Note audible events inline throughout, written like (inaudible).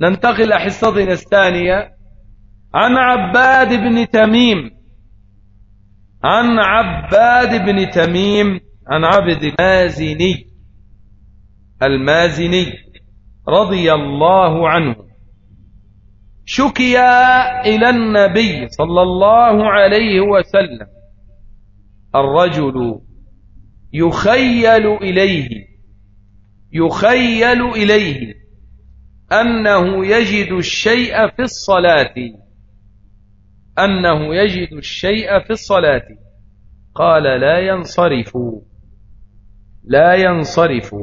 ننتقل حصتنا الثانية. عن عباد بن تميم. عن عباد بن تميم. عن عبد المازني. المازني رضي الله عنه. شكي إلى النبي صلى الله عليه وسلم. الرجل يخيل إليه. يخيل إليه. أنه يجد الشيء في الصلاة. أنه يجد الشيء في الصلاة. قال لا ينصرف. لا ينصرف.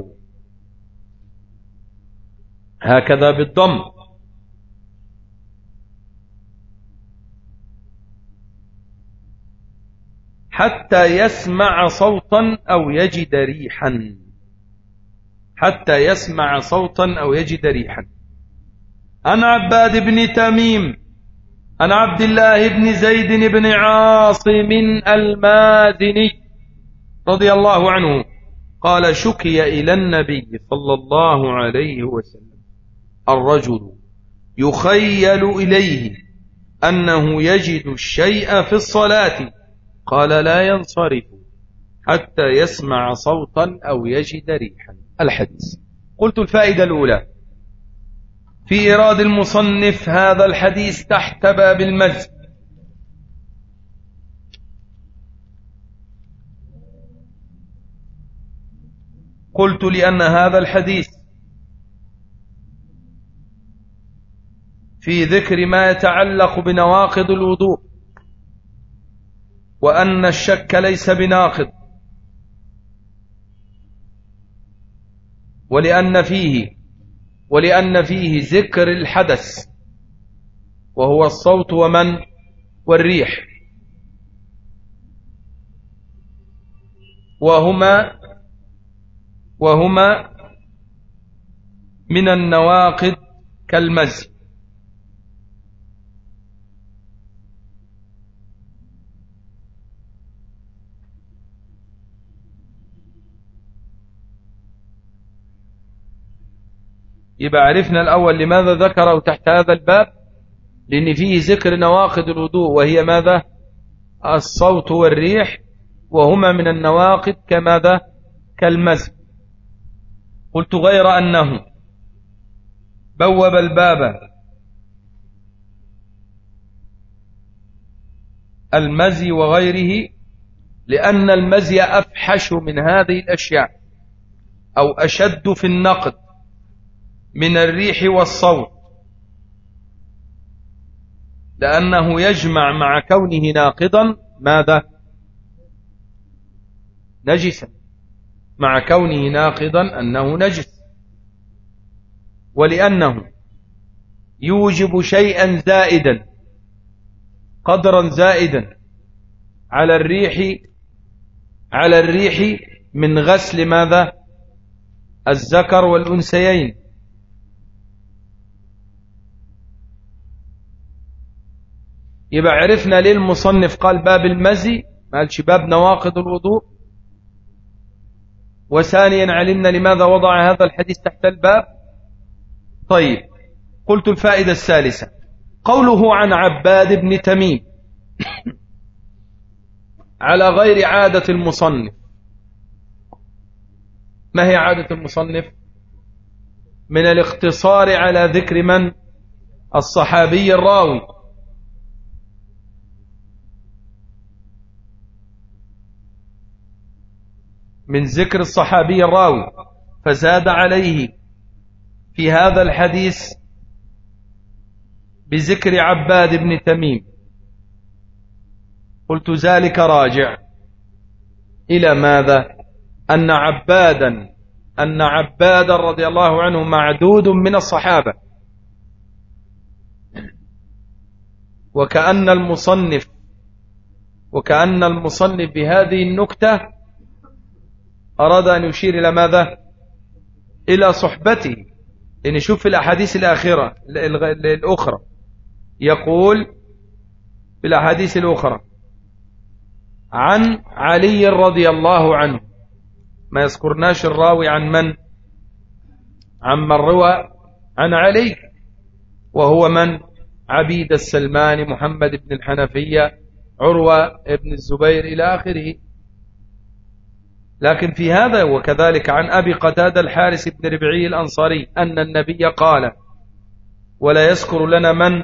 هكذا بالضم. حتى يسمع صوتا أو يجد ريحا. حتى يسمع صوتا أو يجد ريحا. عن عباد بن تميم عن عبد الله بن زيد بن عاصم المازني رضي الله عنه قال شكي إلى النبي صلى الله عليه وسلم الرجل يخيل إليه أنه يجد الشيء في الصلاة قال لا ينصرف حتى يسمع صوتا أو يجد ريحا. الحديث. قلت الفائدة الأولى في إيراد المصنف هذا الحديث تحت باب المزج. قلت لأن هذا الحديث في ذكر ما يتعلق بنواقض الوضوء وأن الشك ليس بناقض ولأن فيه ولأن فيه ذكر الحدث وهو الصوت ومن؟ والريح. وهما وهما من النواقد كالمزي يبقى عرفنا الأول لماذا ذكره تحت هذا الباب لأن فيه ذكر نواقض الوضوء وهي ماذا؟ الصوت والريح وهما من النواقض كماذا؟ كالمزق. قلت غير أنه بوب الباب المزي وغيره لأن المزي أفحش من هذه الأشياء أو أشد في النقد. من الريح والصوت. لأنه يجمع مع كونه ناقضا ماذا؟ نجسا. مع كونه ناقضا أنه نجس. ولأنه يوجب شيئا زائدا قدرا زائدا على الريح على الريح من غسل ماذا؟ الذكر والأنسيين يبقى عرفنا ليه المصنف قال باب المزي ما قالش باب نواقض الوضوء. وثانيا علمنا لماذا وضع هذا الحديث تحت الباب. طيب قلت الفائدة الثالثة. قوله عن عباد بن تميم (coughs) على غير عادة المصنف. ما هي عادة المصنف؟ من الاختصار على ذكر من؟ الصحابي الراوي. من ذكر الصحابي الراوي فزاد عليه في هذا الحديث بذكر عباد بن تميم. قلت ذلك راجع إلى ماذا؟ أن عبادا أن عبادا رضي الله عنه معدود من الصحابة. وكأن المصنف وكأن المصنف بهذه النكتة أراد أن يشير إلى ماذا؟ إلى صحبته إن شوف في الأحاديث الآخرة الأخرى. يقول في الأحاديث الأخرى عن علي رضي الله عنه. ما يذكرناش الراوي عن من؟ عن من روى؟ عن علي. وهو من؟ عبيد السلمان محمد بن الحنفية عروة بن الزبير إلى آخره. لكن في هذا وكذلك عن أبي قتاد الحارس بن ربعي الأنصاري أن النبي قال ولا يذكر لنا من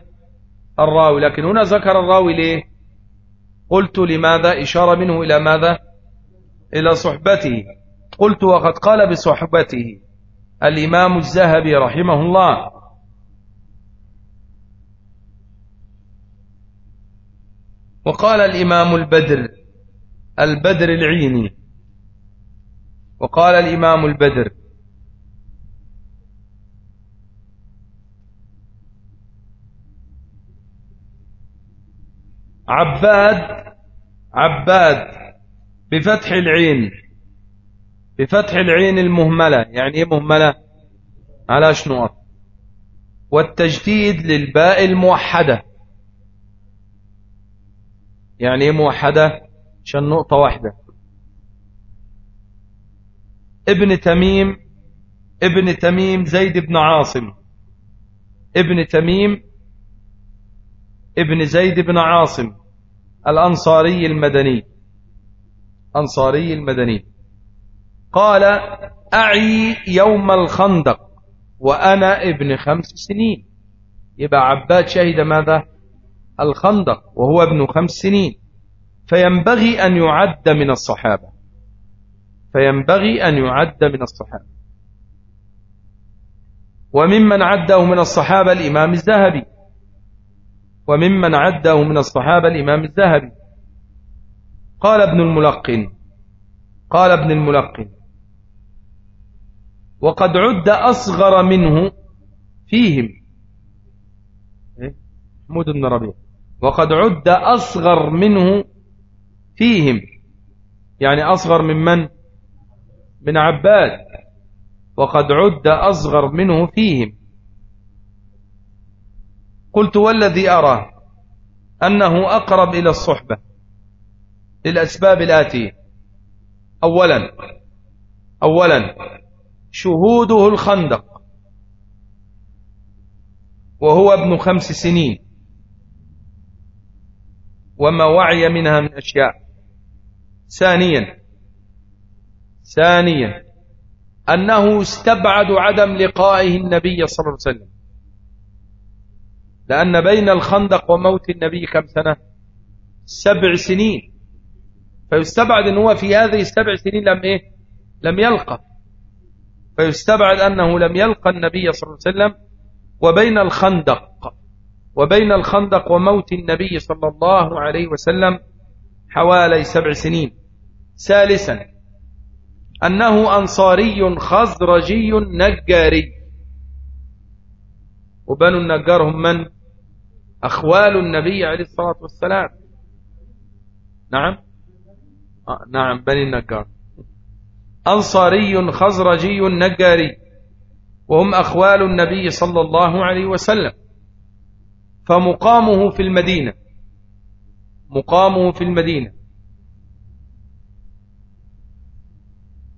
الراوي. لكن هنا ذكر الراوي ليه؟ قلت لماذا؟ إشارة منه إلى ماذا؟ إلى صحبته. قلت وقد قال بصحبته الإمام الزهبي رحمه الله. وقال الإمام البدر البدر العيني. وقال الإمام البدر. عباد عباد بفتح العين بفتح العين المهملة. يعني إيه مهملة؟ على شنو؟ والتجديد للباء الموحدة. يعني إيه موحدة؟ عشان نقطة واحدة. ابن تميم ابن تميم زيد بن عاصم. ابن تميم ابن زيد بن عاصم الأنصاري المدني. أنصاري المدني. قال أعي يوم الخندق وأنا ابن خمس سنين. يبقى عباد شهد ماذا؟ الخندق وهو ابن خمس سنين. فينبغي أن يعد من الصحابة. فينبغي أن يعد من الصحابة. وممن عده من الصحابة الإمام الذهبي. وممن عده من الصحابة الإمام الذهبي. قال ابن الملقن. قال ابن الملقن. وقد عد أصغر منه فيهم. إيه؟ محمود بن ربيع. وقد عد أصغر منه فيهم. يعني أصغر من من؟ من عباد وقد عد أصغر منه فيهم. قلت والذي أرى أنه أقرب إلى الصحبة للأسباب الآتية. أولا أولا شهوده الخندق وهو ابن خمس سنين وما وعي منها من أشياء. ثانيا ثانيا أنه استبعد عدم لقائه النبي صلى الله عليه وسلم. لأن بين الخندق وموت النبي كم سنة؟ سبع سنين. فيستبعد أنه في هذه السبع سنين لم إيه؟ لم يلقى. فيستبعد أنه لم يلقى النبي صلى الله عليه وسلم وبين الخندق وبين الخندق وموت النبي صلى الله عليه وسلم حوالي سبع سنين. ثالثا أنه أنصاري خزرجي نجاري. وبنو النجار هم من؟ أخوال النبي عليه الصلاة والسلام. نعم؟ آه نعم بني النجار. أنصاري خزرجي نجاري. وهم أخوال النبي صلى الله عليه وسلم. فمقامه في المدينة. مقامه في المدينة.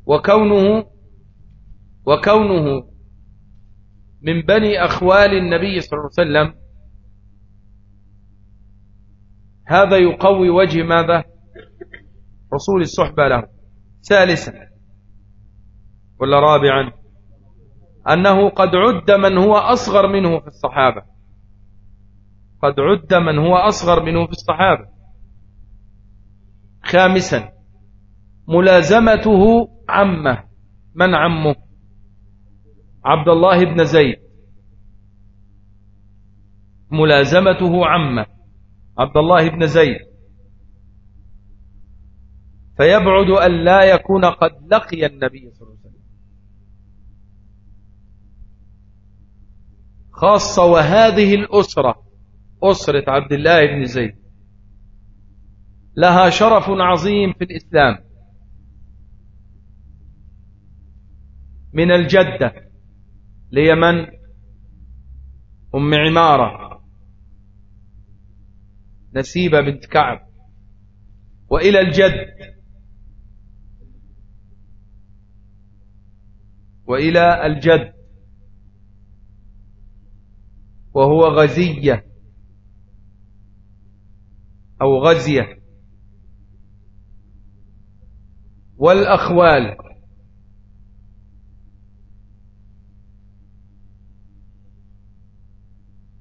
وكونه وكونه من بني أخوال النبي صلى الله عليه وسلم هذا يقوي وجه ماذا؟ رسول الصحبة له. ثالثا ولا رابعا أنه قد عد من هو أصغر منه في الصحابة. قد عد من هو أصغر منه في الصحابة. خامسا ملازمته عمه. من عمه؟ عبد الله بن زيد. ملازمته عمه. عبد الله بن زيد. فيبعد أن لا يكون قد لقي النبي صلى الله عليه وسلم. خاصة وهذه الأسرة. أسرة عبد الله بن زيد. لها شرف عظيم في الإسلام. من الجدة. ليمن أم عمارة. نسيبة بنت كعب. وإلى الجد. وإلى الجد. وهو غزية. أو غزية. والأخوال.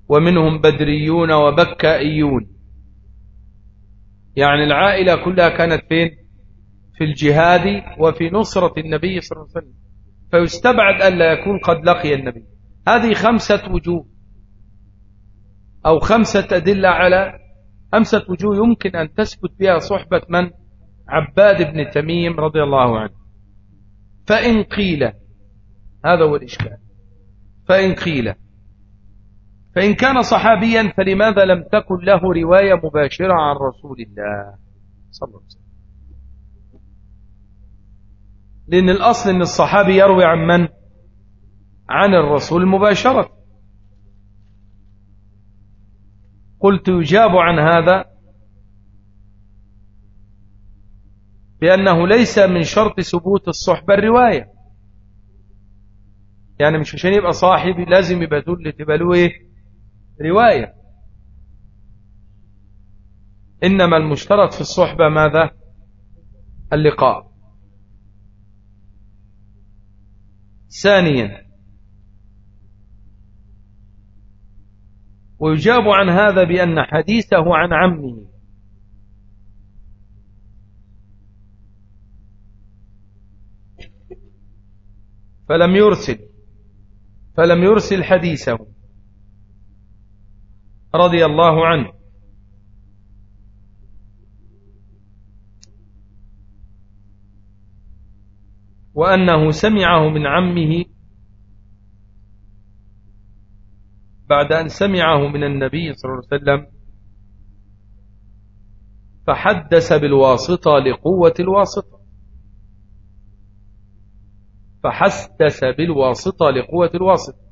ومنهم بدريون وبكائيون. يعني العائلة كلها كانت فين؟ في الجهاد وفي نصرة النبي صلى الله عليه وسلم. فيستبعد ألا يكون قد لقي النبي. هذه خمسة وجوه. أو خمسة أدلة على خمسة وجوه يمكن أن تثبت بها صحبة من؟ عباد بن تميم رضي الله عنه. فإن قيل هذا هو الإشكال. فإن قيل فإن كان صحابيا فلماذا لم تكن له رواية مباشرة عن رسول الله؟ صلى الله عليه وسلم. لأن الأصل أن الصحابي يروي عن من؟ عن الرسول مباشرة. قلت يجاب عن هذا بأنه ليس من شرط ثبوت الصحبة الرواية. يعني مش عشان يبقى صاحبي لازم يبقى دول تبقى له إيه؟ رواية. إنما المشترط في الصحبة ماذا؟ اللقاء. ثانيا ويجاب عن هذا بأن حديثه عن عمه. فلم يرسل فلم يرسل حديثه. رضي الله عنه. وأنه سمعه من عمه بعد أن سمعه من النبي صلى الله عليه وسلم فحدث بالواسطة لقوة الواسطة. فحدث بالواسطة لقوة الواسطة.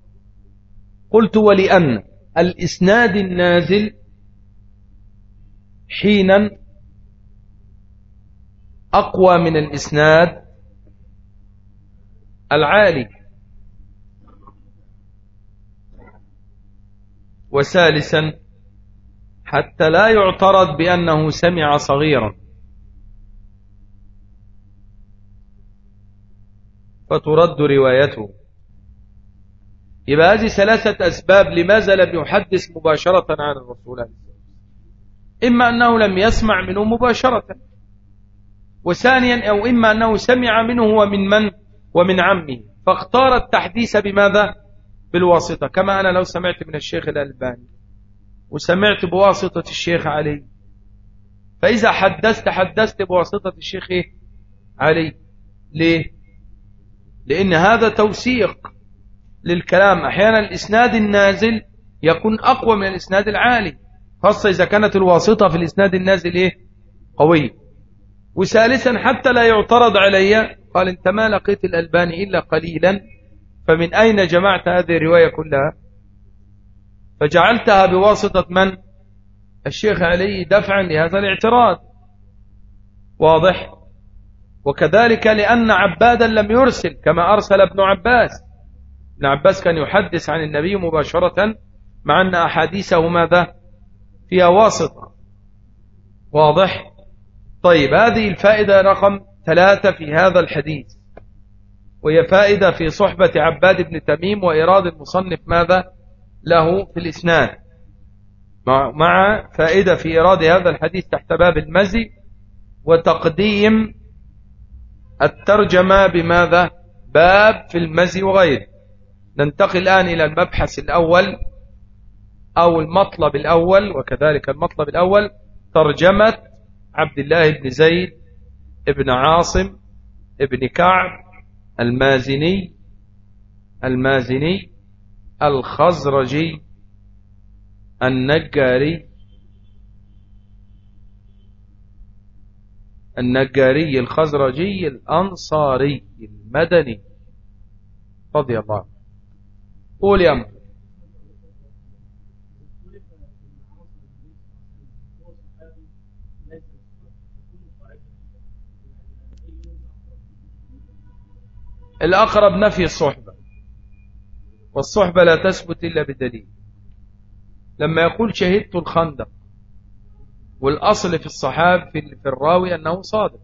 قلت ولأن؟ الإسناد النازل حينا أقوى من الإسناد العالي. وثالثا حتى لا يعترض بأنه سمع صغيرا. فترد روايته. يبقى هذه ثلاثة أسباب لماذا لم يحدث مباشرة عن الرسول إما أنه لم يسمع منه مباشرة وثانيا أو إما أنه سمع منه ومن من؟ ومن عمه. فاختار التحديث بماذا؟ بالواسطة كما أنا لو سمعت من الشيخ الألباني وسمعت بواسطة الشيخ علي. فإذا حدثت حدثت بواسطة الشيخ؟ علي. ليه؟ لأن هذا توثيق. للكلام. أحيانا الإسناد النازل يكون أقوى من الإسناد العالي خاصة إذا كانت الواسطة في الإسناد النازل إيه؟ قوية وثالثا حتى لا يعترض علي قال أنت ما لقيت الألباني إلا قليلا فمن أين جمعت هذه الرواية كلها؟ فجعلتها بواسطة من؟ الشيخ علي دفعا لهذا الاعتراض. واضح. وكذلك لأن عبادا لم يرسل كما أرسل ابن عباس. ابن عباس كان يحدث عن النبي مباشرة مع أن أحاديثه ماذا؟ فيها واسطة. واضح؟ طيب هذه الفائدة رقم ثلاثة في هذا الحديث. وهي فائدة في صحبة عباد بن تميم وإراد المصنف ماذا؟ له في الإسناد. مع فائدة في إراد هذا الحديث تحت باب المزي وتقديم الترجمة بماذا؟ باب في المزي وغيره. ننتقل الآن إلى المبحث الأول أو المطلب الأول وكذلك المطلب الأول ترجمة عبد الله بن زيد ابن عاصم ابن كعب المازني المازني الخزرجي النجاري النجاري الخزرجي الأنصاري المدني. رضي الله قول يا الأقرب نفي الصحبة. والصحبة لا تثبت إلا بدليل. لما يقول شهدت الخندق والأصل في الصحاب في الراوي أنه صادق.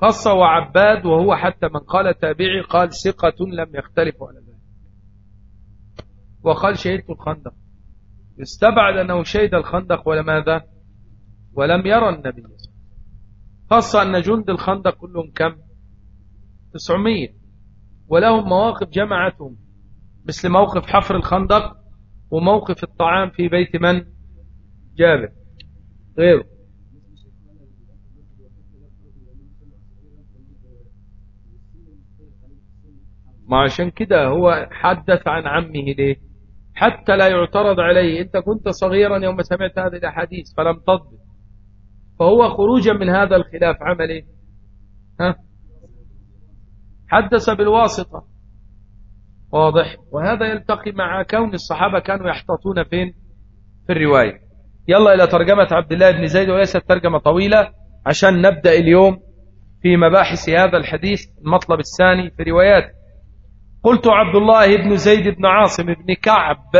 خاصة وعباد وهو حتى من قال تابعي قال ثقة لم يختلف على وقال شهدت الخندق. استبعد أنه شهد الخندق ولا ماذا ولم يرى النبي. خاصة أن جند الخندق كلهم كم؟ تسعمية. ولهم مواقف جمعتهم مثل موقف حفر الخندق وموقف الطعام في بيت من؟ جابر. غيره. ما عشان كده هو حدث عن عمه ليه؟ حتى لا يعترض عليه. إنت كنت صغيرا يوم سمعت هذه الأحاديث فلم تضبط. فهو خروجا من هذا الخلاف. عمل إيه؟ ها؟ حدث بالواسطة. واضح. وهذا يلتقي مع كون الصحابة كانوا يحتاطون فين؟ في الرواية. يلا إلى ترجمة عبد الله بن زيد. وليست ترجمة طويلة عشان نبدأ اليوم في مباحث هذا الحديث المطلب الثاني في روايات. قلت عبد الله بن زيد بن عاصم بن كعب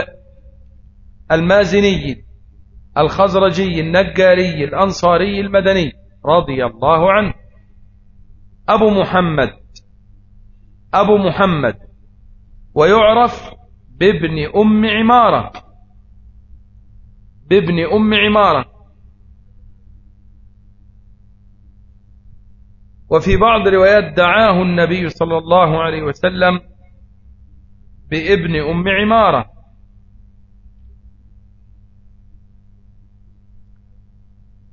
المازني الخزرجي النجاري الأنصاري المدني رضي الله عنه. أبو محمد أبو محمد ويعرف بابن أم عمارة بابن أم عمارة. وفي بعض روايات دعاه النبي صلى الله عليه وسلم بابن أم عمارة.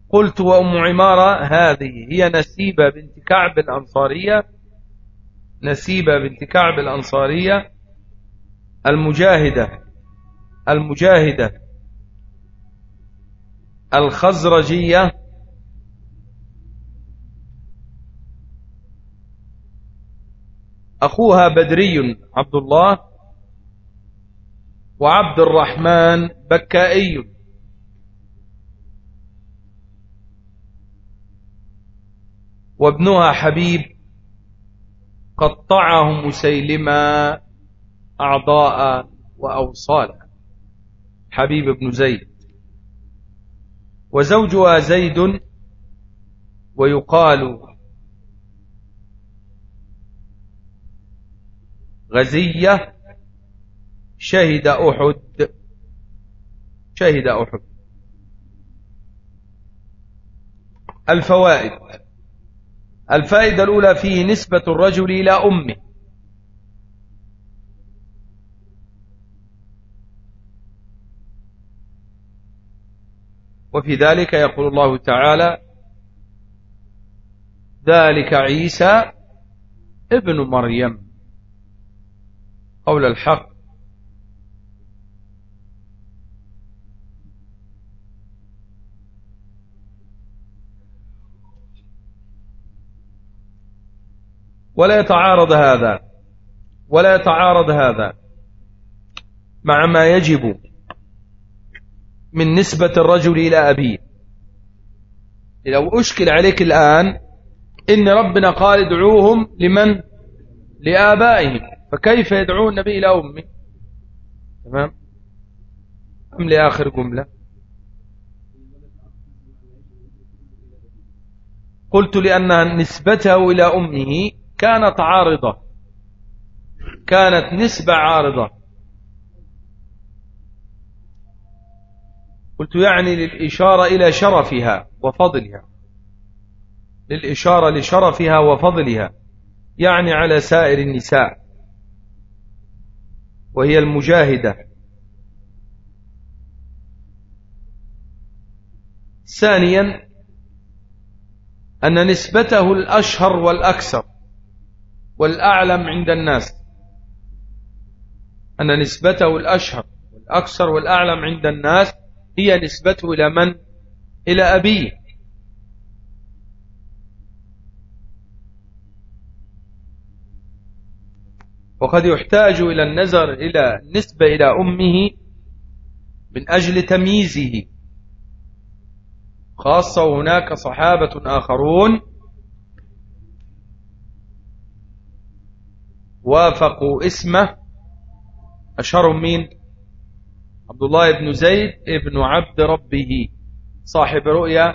قلت وأم عمارة هذه هي نسيبة بنت كعب الأنصارية. نسيبة بنت كعب الأنصارية. المجاهدة المجاهدة. الخزرجية. أخوها بدري عبد الله. وعبد الرحمن بكائي. وابنها حبيب قطعه مسيلما أعضاء وأوصالا. حبيب بن زيد. وزوجها زيد ويقال غزية شهد أحد. شهد أحد. الفوائد. الفائدة الأولى فيه نسبة الرجل إلى أمه. وفي ذلك يقول الله تعالى ذلك عيسى ابن مريم. قول الحق. ولا يتعارض هذا. ولا يتعارض هذا. مع ما يجب من نسبة الرجل إلى أبيه. لو أشكل عليك الآن إن ربنا قال ادعوهم لمن؟ لآبائهم. فكيف يدعو النبي إلى أمه؟ تمام؟ أم لآخر جملة؟ قلت لأن نسبته إلى أمه كانت عارضة. كانت نسبة عارضة. قلت يعني للإشارة إلى شرفها وفضلها. للإشارة لشرفها وفضلها. يعني على سائر النساء. وهي المجاهدة. ثانيا أن نسبته الأشهر والأكثر. والأعلم عند الناس. أن نسبته الأشهر والأكثر والأعلم عند الناس هي نسبته إلى من؟ إلى أبيه. وقد يحتاج إلى النظر إلى النسبة إلى أمه من أجل تمييزه. خاصة هناك صحابة آخرون وافقوا اسمه. أشهرهم مين؟ عبد الله بن زيد ابن عبد ربه صاحب رؤيا.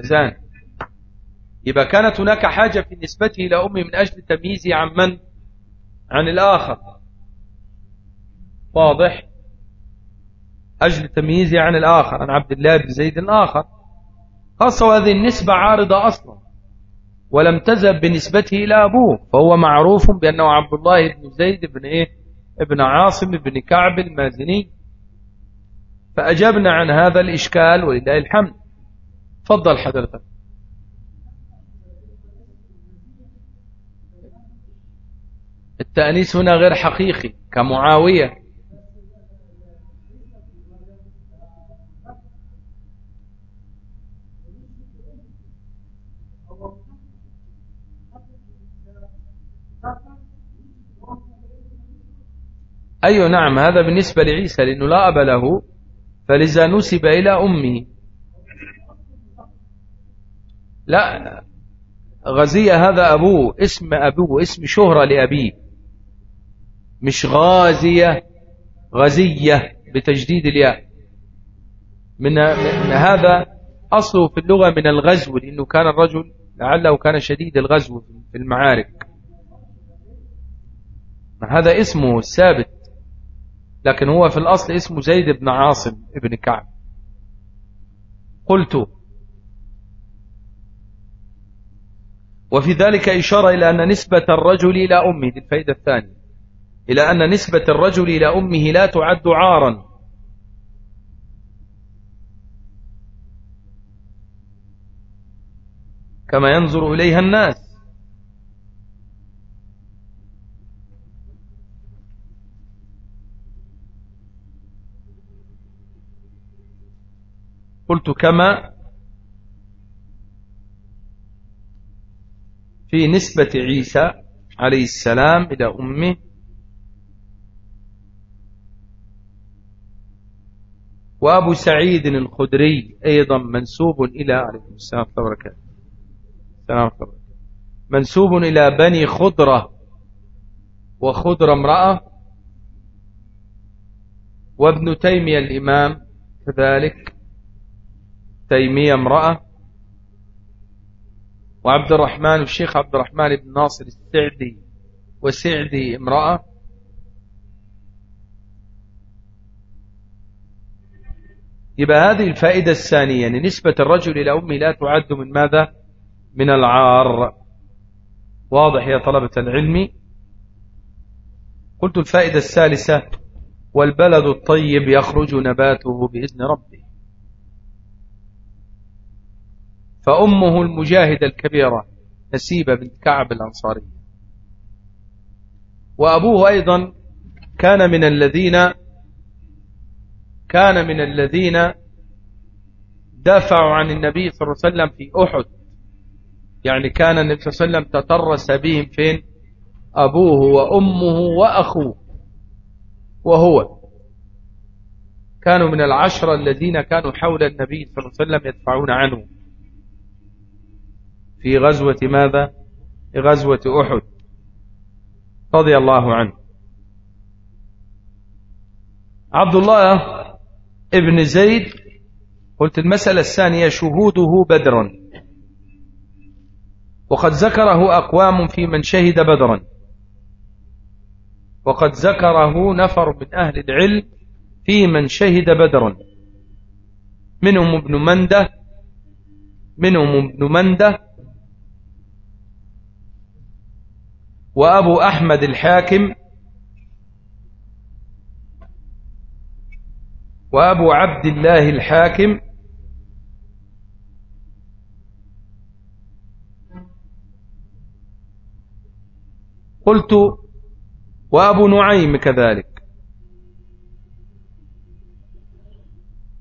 زان يبقى كانت هناك حاجة في نسبته إلى أمه من أجل تمييزه عن من؟ عن الآخر. واضح. أجل تمييزه عن الآخر عن عبد الله بن زيد الآخر. خاصة وهذه النسبة عارضة أصلا. ولم تذهب بنسبته إلى أبوه فهو معروف بأنه عبد الله بن زيد بن إيه؟ ابن عاصم بن كعب المازني. فأجبنا عن هذا الإشكال ولله الحمد. فضل حضرتك. التأنيس هنا غير حقيقي كمعاوية. أي أيوة نعم هذا بالنسبة لعيسى لأنه لا أب له فلذا نسب إلى أمه. لا غزية هذا أبوه اسم أبوه اسم شهرة لأبيه. مش غازية غزية بتجديد الياء. من, من هذا أصله في اللغة من الغزو لأنه كان الرجل لعله كان شديد الغزو في المعارك. هذا اسمه الثابت لكن هو في الأصل اسمه زيد بن عاصم ابن كعب. قلت. وفي ذلك إشارة إلى أن نسبة الرجل إلى أمه دي الفائدة الثانية. إلى أن نسبة الرجل إلى أمه لا تعد عارا. كما ينظر إليها الناس. قلت كما في نسبة عيسى عليه السلام إلى أمه. وأبو سعيد الخدري أيضا منسوب إلى عليكم السلام وبركاته. السلام منسوب إلى بني خضرة وخضرة امرأة. وابن تيمية الإمام كذلك. تيمية امرأة وعبد الرحمن الشيخ عبد الرحمن بن ناصر السعدي وسعدي امرأة. يبقى هذه الفائدة الثانية يعني نسبة الرجل إلى أمه لا تعد من ماذا؟ من العار. واضح يا طلبة العلم؟ قلت الفائدة الثالثة والبلد الطيب يخرج نباته بإذن ربه. فأمه المجاهدة الكبيرة نسيبة بنت كعب الأنصاري وأبوه أيضا كان من الذين كان من الذين دافعوا عن النبي صلى الله عليه وسلم في أحد. يعني كان النبي صلى الله عليه وسلم تترس بهم فين؟ أبوه وأمه وأخوه وهو. كانوا من العشرة الذين كانوا حول النبي صلى الله عليه وسلم يدفعون عنه. في غزوة ماذا؟ في غزوة أحد رضي الله عنه. عبد الله ابن زيد قلت المسألة الثانية شهوده بدرا وقد ذكره أقوام في من شهد بدرا. وقد ذكره نفر من أهل العلم في من شهد بدرا منهم ابن منده منهم ابن منده وأبو أحمد الحاكم وأبو عبد الله الحاكم قلت وأبو نعيم كذلك.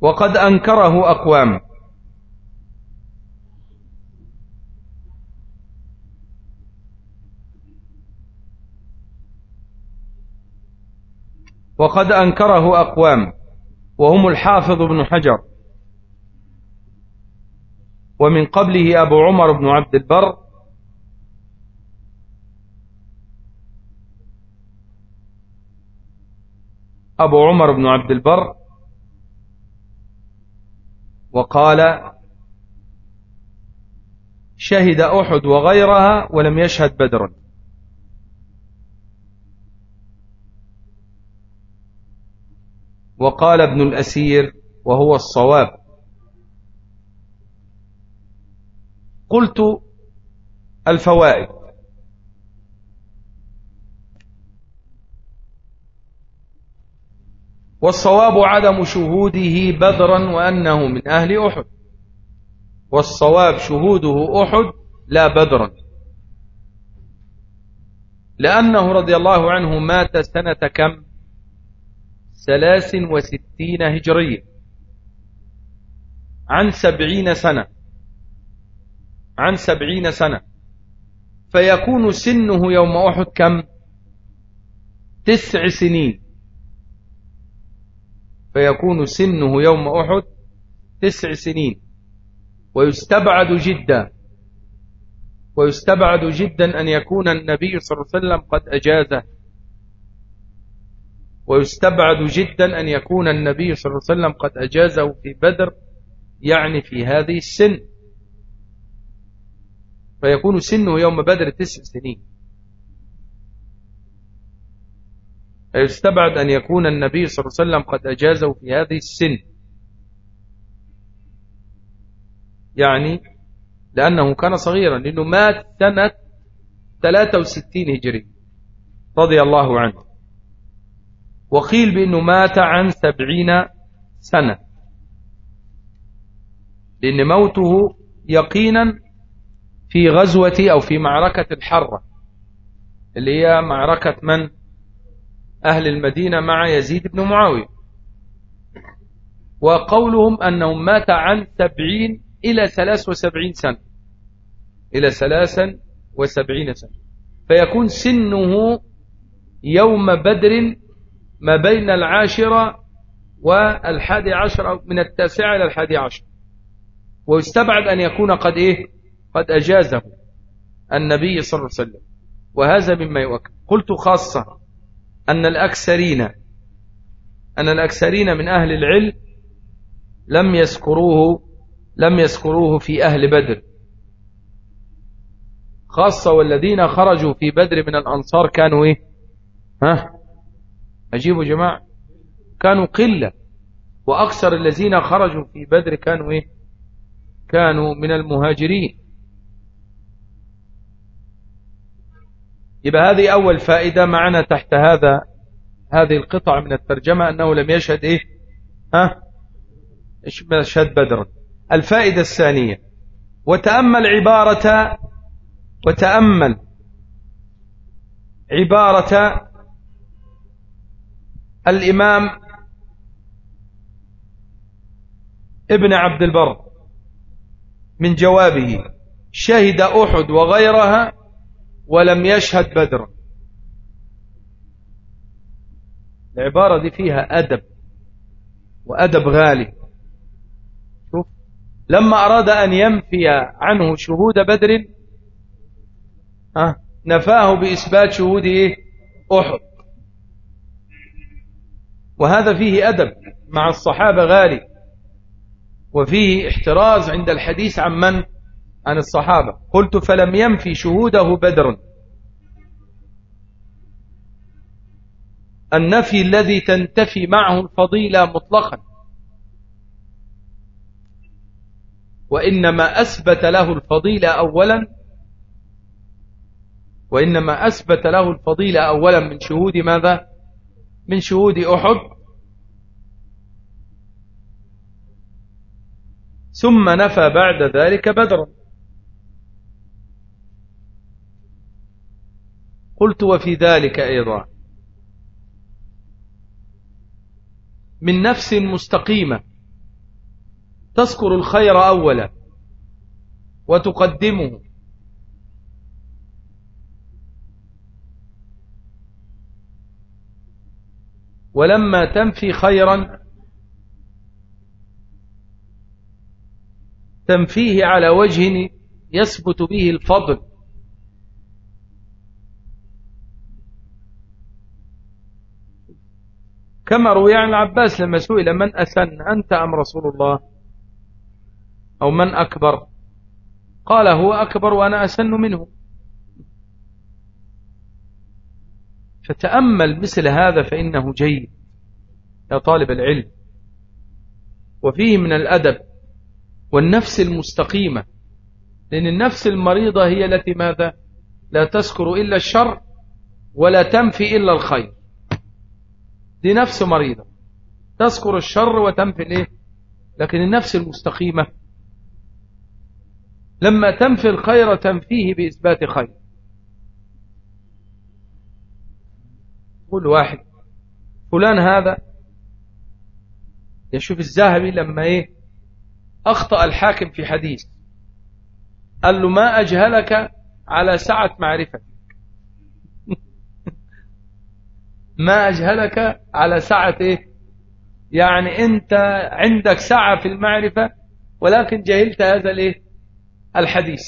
وقد أنكره أقوام وقد أنكره أقوام وهم الحافظ بن حجر. ومن قبله أبو عمر بن عبد البر. أبو عمر بن عبد البر. وقال شهد أحد وغيرها ولم يشهد بدرا وقال ابن الأسير وهو الصواب. قلت الفوائد. والصواب عدم شهوده بدرا وأنه من أهل أحد. والصواب شهوده أحد لا بدرا. لأنه رضي الله عنه مات سنة كم؟ ثلاث وستين هجرية. عن سبعين سنة. عن سبعين سنة. فيكون سنه يوم أحد كم؟ تسع سنين. فيكون سنه يوم أحد تسع سنين. ويستبعد جدا. ويستبعد جدا أن يكون النبي صلى الله عليه وسلم قد أجازه. ويستبعد جدا أن يكون النبي صلى الله عليه وسلم قد أجازه في بدر يعني في هذه السن. فيكون سنه يوم بدر تسع سنين. يستبعد أن يكون النبي صلى الله عليه وسلم قد أجازه في هذه السن. يعني لأنه كان صغيرا لأنه مات سنة 63 هجري رضي الله عنه. وقيل بأنه مات عن سبعين سنة. لأن موته يقينا في غزوة أو في معركة الحرة اللي هي معركة من؟ أهل المدينة مع يزيد بن معاوية. وقولهم أنه مات عن سبعين إلى ثلاث وسبعين سنة. إلى ثلاثا وسبعين سنة. فيكون سنه يوم بدر ما بين العاشرة والحادي عشر أو من التاسعة إلى الحادي عشر. ويستبعد أن يكون قد إيه؟ قد أجازه النبي صلى الله عليه وسلم. وهذا مما يؤكد. قلت خاصة أن الأكثرين أن الأكثرين من أهل العلم لم يذكروه لم يذكروه في أهل بدر. خاصة والذين خرجوا في بدر من الأنصار كانوا إيه؟ ها؟ أجيبوا جماعة كانوا قلة وأكثر الذين خرجوا في بدر كانوا إيه؟ كانوا من المهاجرين. يبقى هذه أول فائدة معنا تحت هذا هذه القطع من الترجمة أنه لم يشهد إيه؟ ها؟ يشهد بدر؟ الفائدة الثانية وتأمل عبارة وتأمل عبارة الإمام ابن عبد البر من جوابه شهد أحد وغيرها ولم يشهد بدر. العبارة دي فيها أدب وأدب غالي. شوف لما أراد أن ينفي عنه شهود بدر نفاه بإثبات شهود إيه؟ أحد. وهذا فيه أدب مع الصحابة غالي وفيه احتراز عند الحديث عن من؟ عن الصحابة. قلت فلم ينفي شهوده بدر. النفي الذي تنتفي معه الفضيلة مطلقا. وإنما أثبت له الفضيلة أولا وإنما أثبت له الفضيلة أولا من شهود ماذا؟ من شهود أحد. ثم نفى بعد ذلك بدرا. قلت وفي ذلك أيضا. من نفس مستقيمة. تذكر الخير أولا. وتقدمه. ولما تنفي خيرا تنفيه على وجه يثبت به الفضل. كما روي عن العباس لما سئل من أسن أنت أم رسول الله؟ أو من أكبر؟ قال هو أكبر وأنا أسن منه. فتأمل مثل هذا فإنه جيد. يا طالب العلم. وفيه من الأدب والنفس المستقيمة. لأن النفس المريضة هي التي ماذا؟ لا تذكر إلا الشر ولا تنفي إلا الخير. دي نفس مريضة. تذكر الشر وتنفي الإيه؟ لكن النفس المستقيمة لما تنفي الخير تنفيه بإثبات خير. كل واحد. فلان هذا يشوف الذهبي لما إيه أخطأ الحاكم في حديث. قال له ما أجهلك على سعة معرفتك. (laughs) ما أجهلك على سعة إيه يعني أنت عندك سعة في المعرفة ولكن جهلت هذا الإيه الحديث.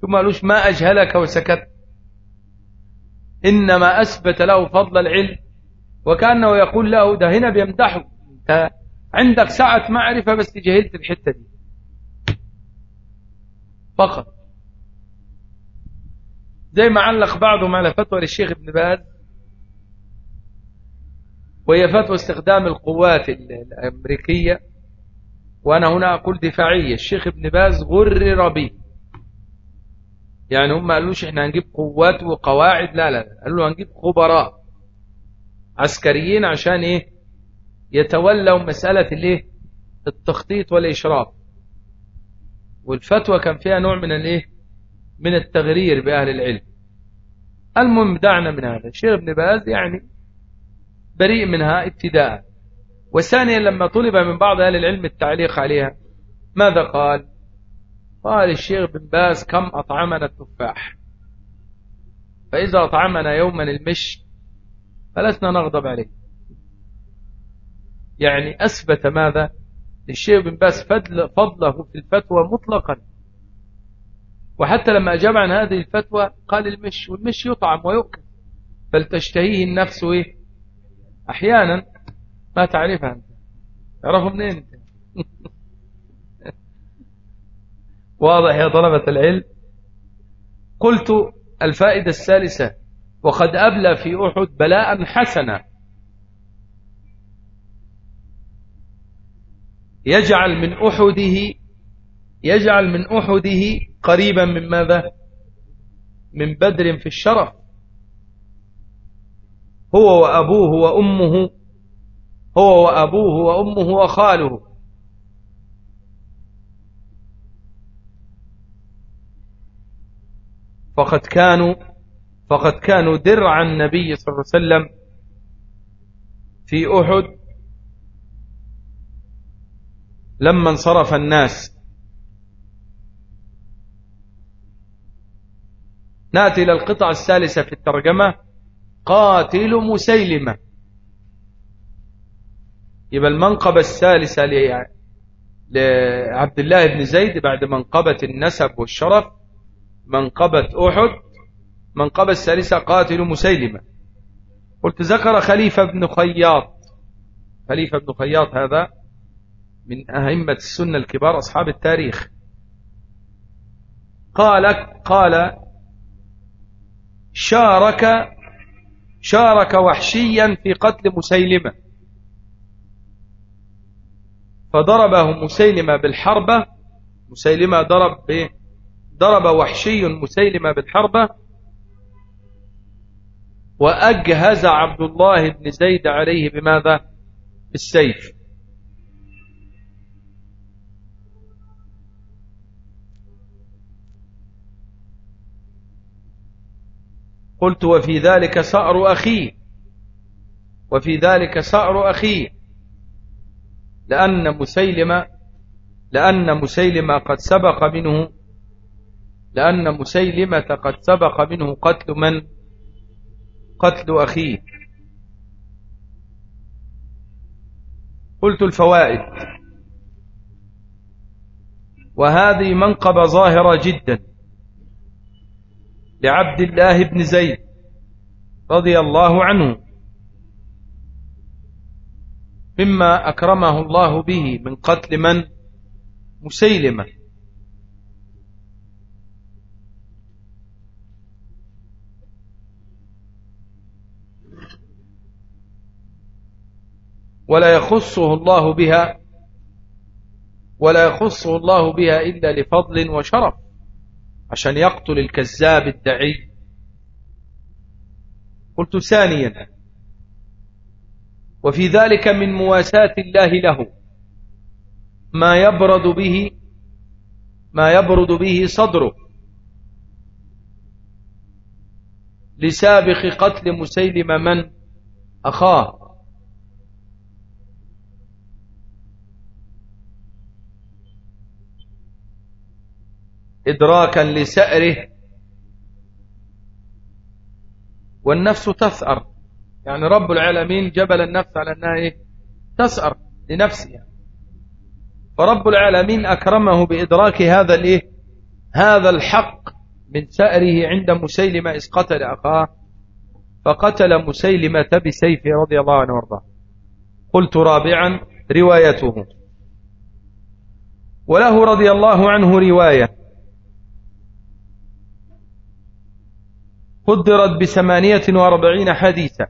ثم قالوش ما أجهلك وسكت. إنما أثبت له فضل العلم. وكأنه يقول له ده هنا بيمدحه. أنت عندك سعة معرفة بس جهلت الحتة دي. فقط. زي ما علق بعضهم على فتوى للشيخ ابن باز وهي فتوى استخدام القوات الأمريكية. وأنا هنا أقول دفاعية. الشيخ ابن باز غرر به يعني هم قالوش إحنا هنجيب قوات وقواعد؟ لا لا قالوا هنجيب خبراء عسكريين عشان إيه؟ يتولوا مسألة الإيه؟ التخطيط والإشراف. والفتوى كان فيها نوع من الإيه؟ من التغرير بأهل العلم. المهم دعنا من هذا. الشيخ ابن باز يعني بريء منها ابتداء. وثانيا لما طلب من بعض أهل العلم التعليق عليها ماذا قال؟ قال الشيخ بن باز كم أطعمنا التفاح؟ فإذا أطعمنا يوما المش فلسنا نغضب عليه. يعني أثبت ماذا؟ للشيخ بن باز فضل فضله في الفتوى مطلقا. وحتى لما أجاب عن هذه الفتوى قال المش والمش يطعم ويؤكل. فلتشتهيه النفس إيه؟ أحيانا ما تعرفها أنت. تعرفه منين؟ واضح يا طلبة العلم؟ قلت الفائدة الثالثة وقد أبلى في أحد بلاء حسنا. يجعل من أحده يجعل من أحده قريبا من ماذا؟ من بدر في الشرف. هو وأبوه وأمه هو وأبوه وأمه وخاله فقد كانوا فقد كانوا درع النبي صلى الله عليه وسلم في أحد لما انصرف الناس. نأتي إلى القطعة الثالثة في الترجمة. قاتل مسيلمة. يبقى المنقبة الثالثة لعبد الله بن زيد بعد منقبة النسب والشرف. منقبة أحد منقبة الثالثة قاتل مسيلمة. قلت ذكر خليفة بن خياط. خليفة بن خياط هذا من أهمة السنة الكبار أصحاب التاريخ. قال قال شارك شارك وحشيا في قتل مسيلمة. فضربه مسيلمة بالحربة. مسيلمة ضرب ضرب وحشي مسيلمة بالحربة وأجهز عبد الله بن زيد عليه بماذا؟ بالسيف. قلت وفي ذلك سأر أخيه وفي ذلك سأر أخيه لأن مسيلمة لأن مسيلمة قد سبق منه لأن مسيلمة قد سبق منه قتل من؟ قتل أخيه. قلت الفوائد. وهذه منقبة ظاهرة جدا. لعبد الله بن زيد رضي الله عنه. مما أكرمه الله به من قتل من؟ مسيلمة. ولا يخصه الله بها ولا يخصه الله بها إلا لفضل وشرف عشان يقتل الكذاب الدعي. قلت ثانيا وفي ذلك من مواساة الله له ما يبرد به ما يبرد به صدره. لسابق قتل مسيلم من أخاه. إدراكا لسأره والنفس تثأر يعني رب العالمين جبل النفس على أنها إيه؟ تسأر لنفسها. فرب العالمين أكرمه بإدراك هذا الإيه؟ هذا الحق من سأره عند مسيلمة إذ قتل أخاه فقتل مسيلمة بسيفه رضي الله عنه وارضاه. قلت رابعا روايته. وله رضي الله عنه رواية. قدرت بثمانية وأربعين حديثا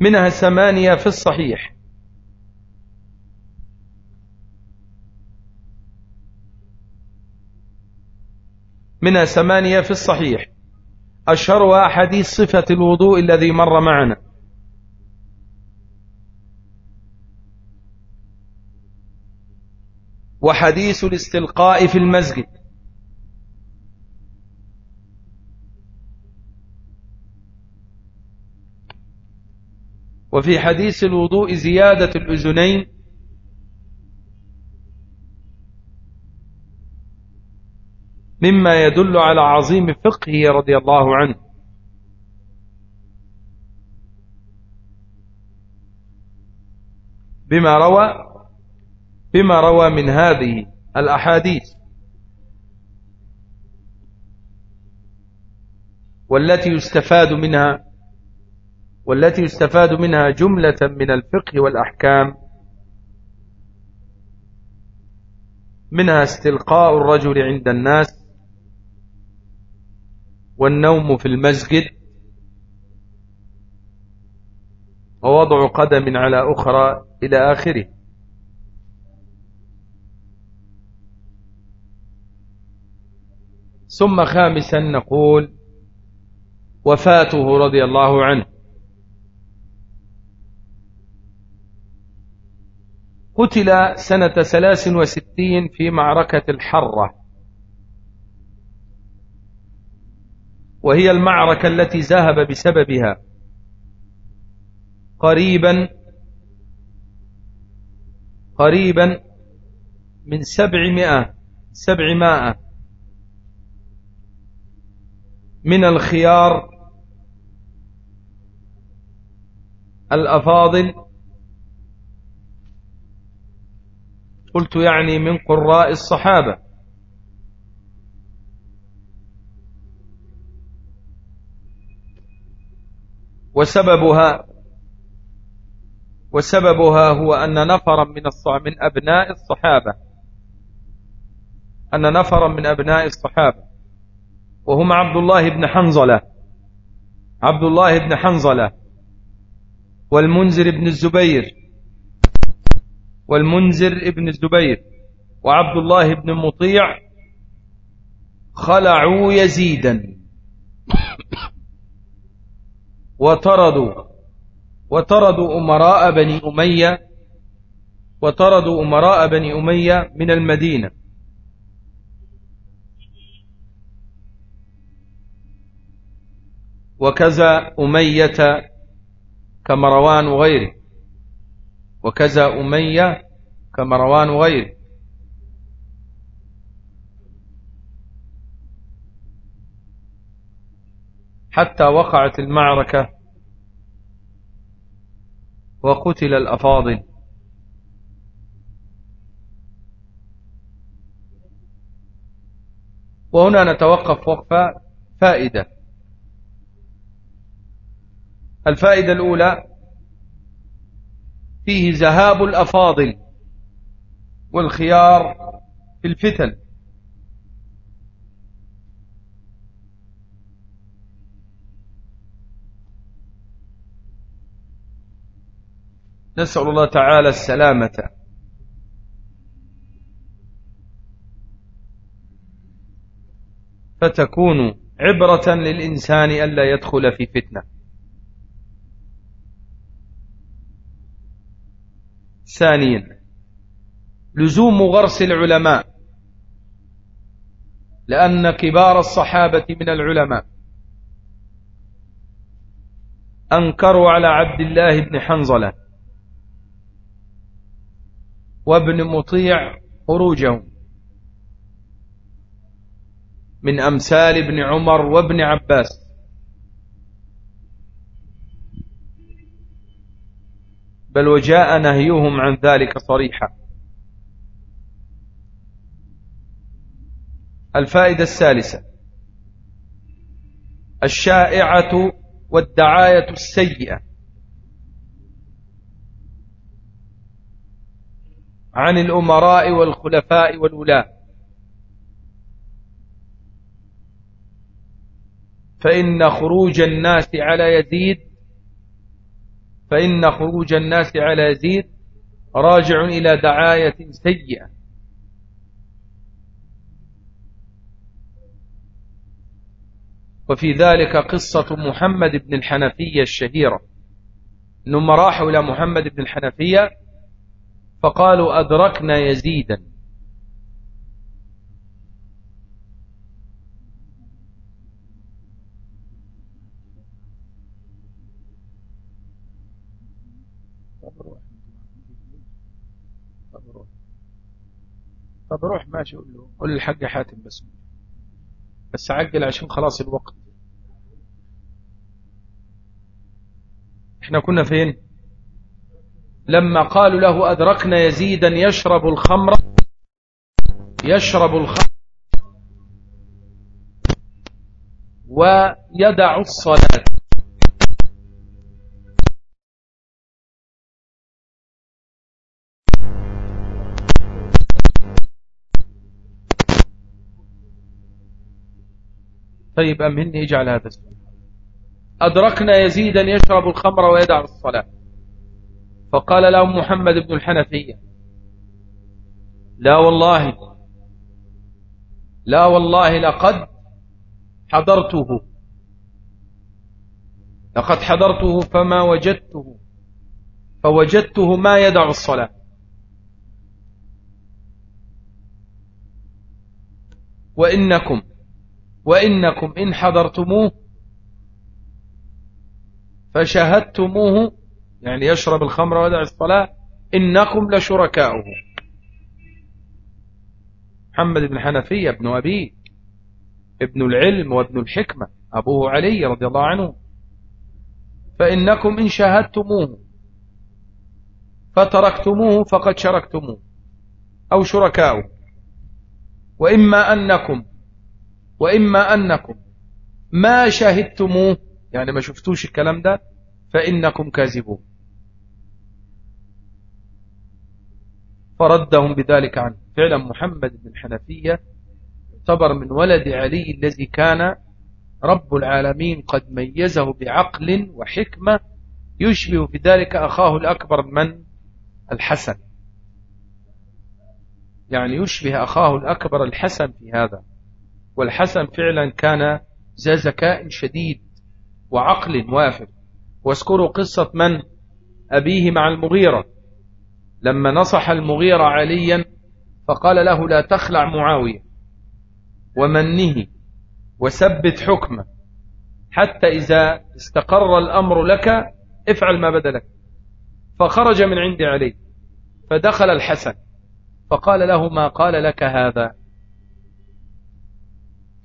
منها ثمانية في الصحيح. منها ثمانية في الصحيح. أشهرها حديث صفة الوضوء الذي مر معنا. وحديث الاستلقاء في المسجد. وفي حديث الوضوء زيادة الأذنين. مما يدل على عظيم فقهه رضي الله عنه. بما روى بما روى من هذه الأحاديث. والتي يستفاد منها والتي يستفاد منها جملة من الفقه والأحكام. منها استلقاء الرجل عند الناس والنوم في المسجد. ووضع قدم على أخرى إلى آخره. ثم خامسا نقول وفاته رضي الله عنه. قتل سنة ثلاث وستين في معركة الحرة. وهي المعركة التي ذهب بسببها. قريبا قريبا من سبعمائة سبعمائة من الخيار الأفاضل قلت يعني من قراء الصحابة. وسببها وسببها هو أن نفرا من من أبناء الصحابة. أن نفرا من أبناء الصحابة. وهم عبد الله بن حنظلة. عبد الله بن حنظلة. والمنذر بن الزبير. والمنذر ابن الزبير وعبد الله بن مطيع خلعوا يزيدا وطردوا وطردوا أمراء بني أمية وطردوا أمراء بني أمية من المدينة. وكذا أمية كمروان وغيره. وكذا أمية كمروان وغيره حتى وقعت المعركة وقتل الأفاضل. وهنا نتوقف وقفة فائدة. الفائدة الأولى فيه ذهاب الأفاضل والخيار في الفتن. نسأل الله تعالى السلامة. فتكون عبرة للإنسان ألا يدخل في فتنة. ثانيا لزوم غرس العلماء لأن كبار الصحابة من العلماء أنكروا على عبد الله بن حنظلة وابن مطيع خروجهم من أمثال ابن عمر وابن عباس. بل وجاء نهيهم عن ذلك صريحا. الفائدة الثالثة. الشائعة والدعاية السيئة. عن الأمراء والخلفاء والولاة. فإن خروج الناس على يزيد فإن خروج الناس على يزيد راجع إلى دعاية سيئة. وفي ذلك قصة محمد بن الحنفية الشهيرة. إنهم راحوا إلى محمد بن الحنفية فقالوا أدركنا يزيدا. طب روح ماشي قول له قول للحاج حاتم بس. بس عجل عشان خلاص الوقت. إحنا كنا فين؟ لما قالوا له أدركنا يزيدا يشرب الخمر يشرب الخمر ويدع الصلاة. طيب أمهني اجعل هذا السؤال. أدركنا يزيدا يشرب الخمر ويدع الصلاة. فقال لهم محمد بن الحنفية لا والله لا والله لقد حضرته. لقد حضرته فما وجدته فوجدته ما يدع الصلاة. وإنكم وإنكم إن حضرتموه فشاهدتموه يعني يشرب الخمر ويدع الصلاة إنكم لشركاؤه. محمد بن حنفية ابن أبيه ابن العلم وابن الحكمة أبوه علي رضي الله عنه. فإنكم إن شاهدتموه فتركتموه فقد شركتموه أو شركاؤه. وإما أنكم وإما أنكم ما شاهدتموه يعني ما شفتوش الكلام ده فإنكم كاذبون. فردهم بذلك عنه فعلا محمد بن حنفية يعتبر من ولد علي الذي كان رب العالمين قد ميزه بعقل وحكمة يشبه بذلك أخاه الأكبر من الحسن. يعني يشبه أخاه الأكبر الحسن في هذا. والحسن فعلا كان ذا ذكاء شديد وعقل وافر. واذكروا قصة من؟ أبيه مع المغيرة. لما نصح المغيرة عليا فقال له لا تخلع معاوية. ومنه وثبت حكمه. حتى إذا استقر الأمر لك افعل ما بدلك. فخرج من عند علي. فدخل الحسن. فقال له ما قال لك هذا؟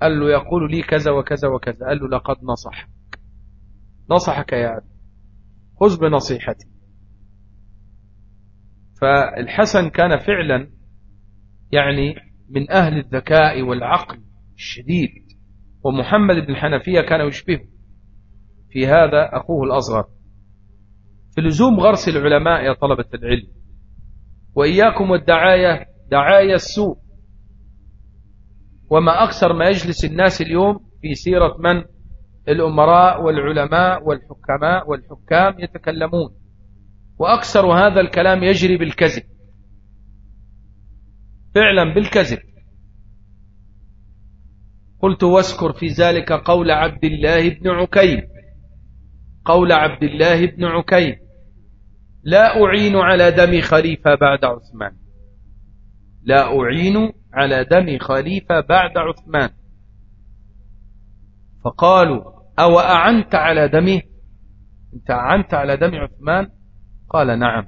قال له يقول لي كذا وكذا وكذا. قال له لقد نصحك. نصحك يا أبي خذ بنصيحتي. فالحسن كان فعلا يعني من أهل الذكاء والعقل الشديد. ومحمد بن الحنفية كان يشبهه. في هذا أخوه الأصغر. في لزوم غرس العلماء يا طلبة العلم. وإياكم والدعاية دعايا السوء. وما أكثر ما يجلس الناس اليوم في سيرة من؟ الأمراء والعلماء والحكماء والحكام يتكلمون. وأكثر هذا الكلام يجري بالكذب. فعلا بالكذب. قلت واذكر في ذلك قول عبد الله بن عكيم. قول عبد الله بن عكيم. لا أعين على دم خليفة بعد عثمان. لا أعين على دم خليفة بعد عثمان. فقالوا أو أعنت على دمه؟ أنت أعنت على دم عثمان؟ قال نعم.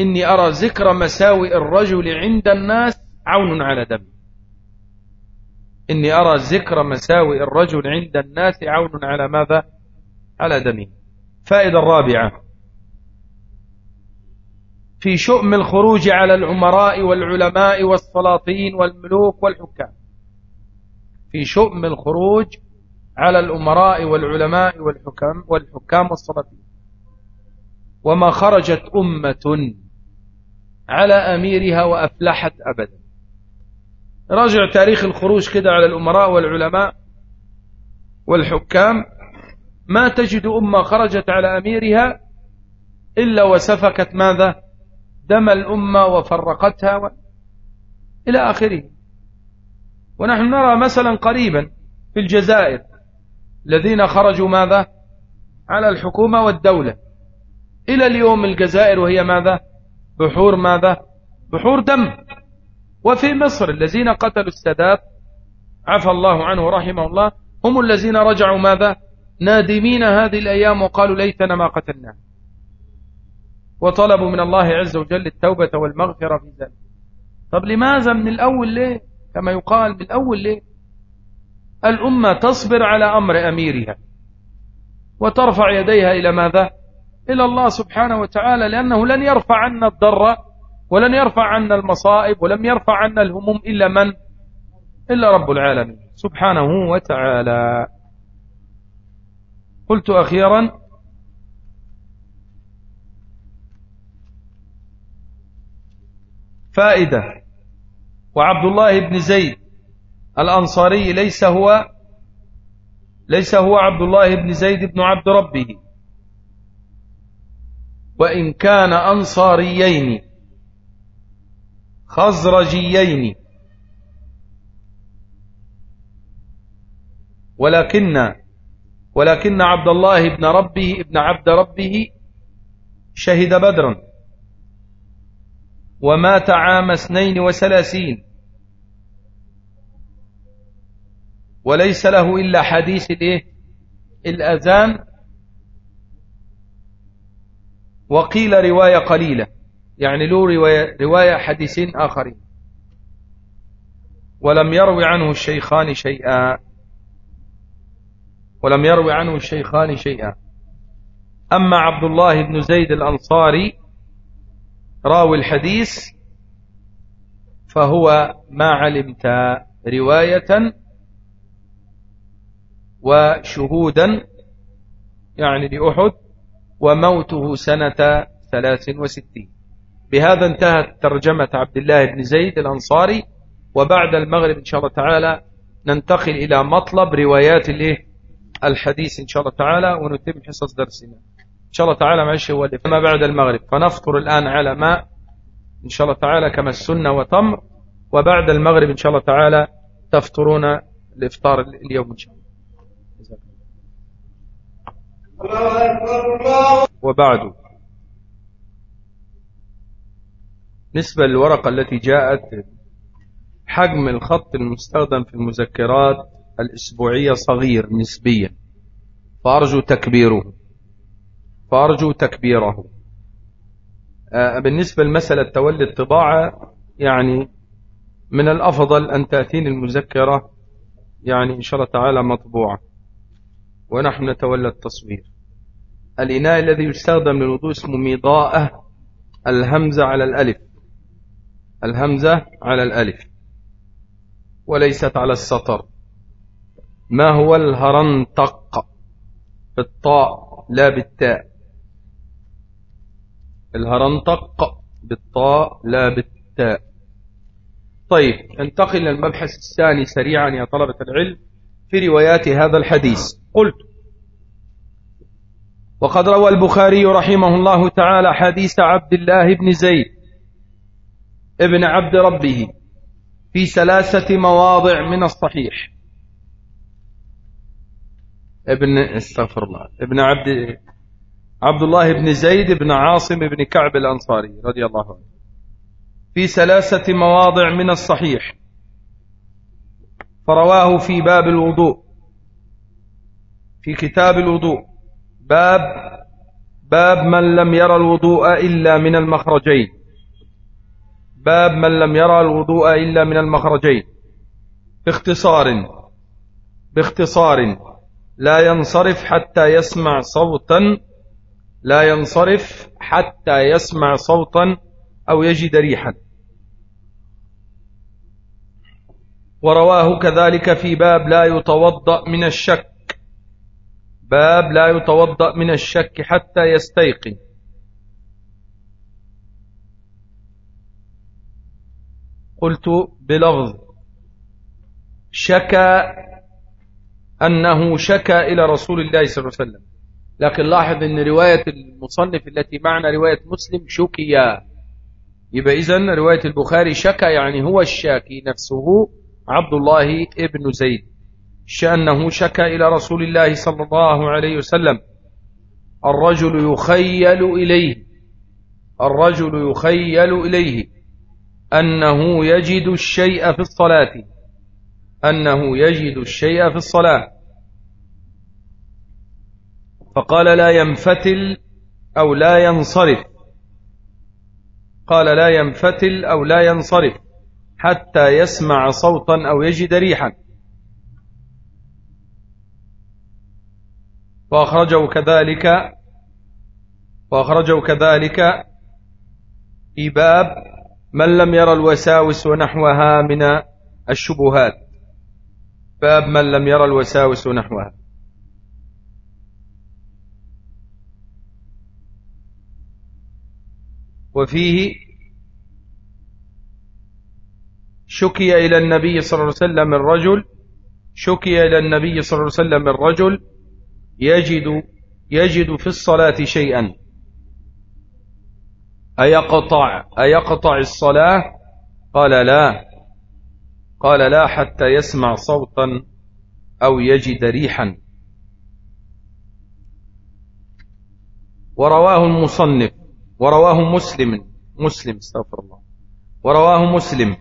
إني أرى ذكر مساوئ الرجل عند الناس عون على دمه إني أرى ذكر مساوئ الرجل عند الناس عون على ماذا؟ على دمه. فائدة الرابعة في شؤم الخروج على العمراء والعلماء والسلاطين والملوك والحكام. في شؤم الخروج على الأمراء والعلماء والحكام والحكام والسلاطين. وما خرجت أمة على أميرها وأفلحت أبدا. راجع تاريخ الخروج كده على الأمراء والعلماء والحكام. ما تجد أمة خرجت على أميرها إلا وسفكت ماذا؟ دم الأمة وفرقتها و... إلى آخره. ونحن نرى مثلا قريبا في الجزائر الذين خرجوا ماذا؟ على الحكومة والدولة. إلى اليوم الجزائر وهي ماذا؟ بحور ماذا؟ بحور دم. وفي مصر الذين قتلوا السادات عفى الله عنه ورحمه الله هم الذين رجعوا ماذا؟ نادمين هذه الأيام وقالوا ليتنا ما قتلناه وطلبوا من الله عز وجل التوبة والمغفرة في ذلك طب لماذا من الأول ليه؟ كما يقال من الأول ليه؟ الأمة تصبر على أمر أميرها وترفع يديها إلى ماذا؟ إلى الله سبحانه وتعالى لأنه لن يرفع عنا الضر ولن يرفع عنا المصائب ولم يرفع عنا الهموم إلا من؟ إلا رب العالمين سبحانه وتعالى. قلت أخيرا فائدة. وعبد الله بن زيد الأنصاري ليس هو ليس هو عبد الله بن زيد بن عبد ربه. وإن كان أنصاريين خزرجيين. ولكن ولكن عبد الله بن ربه ابن عبد ربه شهد بدرا. ومات عام اثنين وثلاثين. وليس له إلا حديث الايه الأذان وقيل رواية قليلة. يعني له رواية, رواية حديثين آخرين. ولم يروي عنه الشيخان شيئا. ولم يروي عنه الشيخان شيئا. أما عبد الله بن زيد الأنصاري راوي الحديث فهو ما علمت رواية وشهودا يعني لأحد وموته سنة ثلاث وستين. بهذا انتهت ترجمة عبد الله بن زيد الأنصاري وبعد المغرب إن شاء الله تعالى ننتقل إلى مطلب روايات الحديث إن شاء الله تعالى ونتم حصص درسنا. إن شاء الله تعالى معلش هو ما بعد المغرب فنفطر الآن على ماء إن شاء الله تعالى كما السنة وتمر وبعد المغرب إن شاء الله تعالى تفطرون الإفطار اليوم إن شاء الله. وبعد. نسبة للورقة التي جاءت حجم الخط المستخدم في المذكرات الأسبوعية صغير نسبيا فأرجو تكبيره. فأرجو تكبيره. آه، بالنسبة لمسألة تولي الطباعة يعني من الأفضل أن تأتيني المذكرة يعني إن شاء الله تعالى مطبوعة. ونحن نتولى التصوير. الإناء الذي يستخدم للوضوء اسمه ميضاءة الهمزة على الألف. الهمزة على الألف. وليست على السطر. ما هو الهرنطق؟ بالطاء لا بالتاء. الهرنطق بالطاء لا بالتاء. طيب انتقل إلى المبحث الثاني سريعا يا طلبة العلم في روايات هذا الحديث. قلت وقد روى البخاري رحمه الله تعالى حديث عبد الله بن زيد ابن عبد ربه في ثلاثة مواضع من الصحيح. ابن استغفر الله ابن عبد عبد الله بن زيد بن عاصم بن كعب الأنصاري رضي الله عنه. في ثلاثة مواضع من الصحيح. فرواه في باب الوضوء. في كتاب الوضوء. باب باب من لم يرى الوضوء إلا من المخرجين. باب من لم يرى الوضوء إلا من المخرجين. باختصار باختصار. لا ينصرف حتى يسمع صوتا لا ينصرف حتى يسمع صوتا أو يجد ريحا. ورواه كذلك في باب لا يتوضأ من الشك. باب لا يتوضأ من الشك حتى يستيقن. قلت بلفظ شكى أنه شكى إلى رسول الله صلى الله عليه وسلم. لكن لاحظ أن رواية المصنف التي معنا رواية مسلم شكيا يبقى إذن رواية البخاري شكى يعني هو الشاكي نفسه عبد الله ابن زيد. شأنه شكى إلى رسول الله صلى الله عليه وسلم. الرجل يخيل إليه. الرجل يخيل إليه. أنه يجد الشيء في الصلاة. أنه يجد الشيء في الصلاة. فقال لا ينفتل أو لا ينصرف. قال لا ينفتل أو لا ينصرف حتى يسمع صوتا أو يجد ريحا. وأخرجوا كذلك وأخرجوا كذلك في باب من لم يرى الوساوس ونحوها من الشبهات. باب من لم يرى الوساوس ونحوها وفيه شكي إلى النبي صلى الله عليه وسلم الرجل شكي إلى النبي صلى الله عليه وسلم الرجل يجد يجد في الصلاة شيئا. أيقطع أيقطع الصلاة؟ قال لا. قال لا حتى يسمع صوتا أو يجد ريحا. ورواه المصنف. ورواه مسلم. مسلم استغفر الله. ورواه مسلم.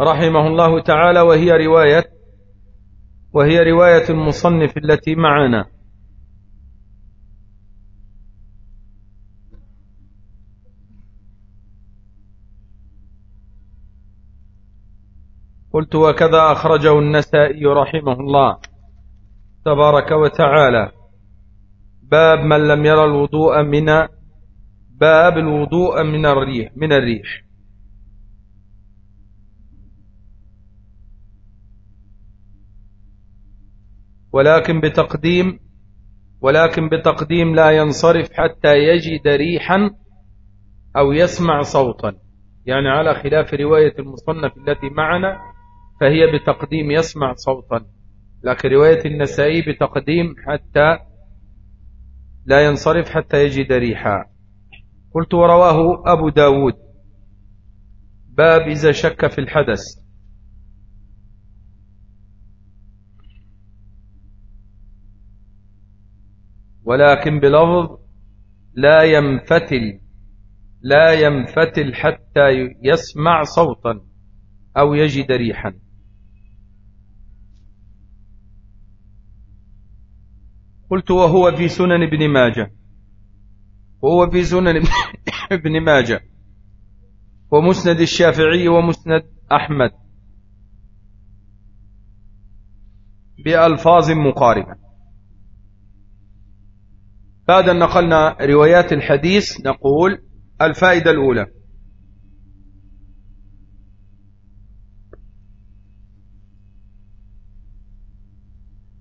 رحمه الله تعالى وهي رواية وهي رواية المصنف التي معنا. قلت وكذا أخرجه النسائي رحمه الله تبارك وتعالى. باب من لم يرى الوضوء من باب الوضوء من الريح من الريح. ولكن بتقديم ولكن بتقديم لا ينصرف حتى يجد ريحا أو يسمع صوتا. يعني على خلاف رواية المصنف التي معنا فهي بتقديم يسمع صوتا. لكن رواية النسائي بتقديم حتى لا ينصرف حتى يجد ريحا. قلت ورواه أبو داود. باب إذا شك في الحدث. ولكن بلفظ لا ينفتل لا ينفتل حتى يسمع صوتا أو يجد ريحا. قلت وهو في سنن ابن ماجه. وهو في سنن (coughs) ابن ماجه. ومسند الشافعي ومسند أحمد. بألفاظ مقاربة. بعد أن نقلنا روايات الحديث نقول الفائدة الأولى.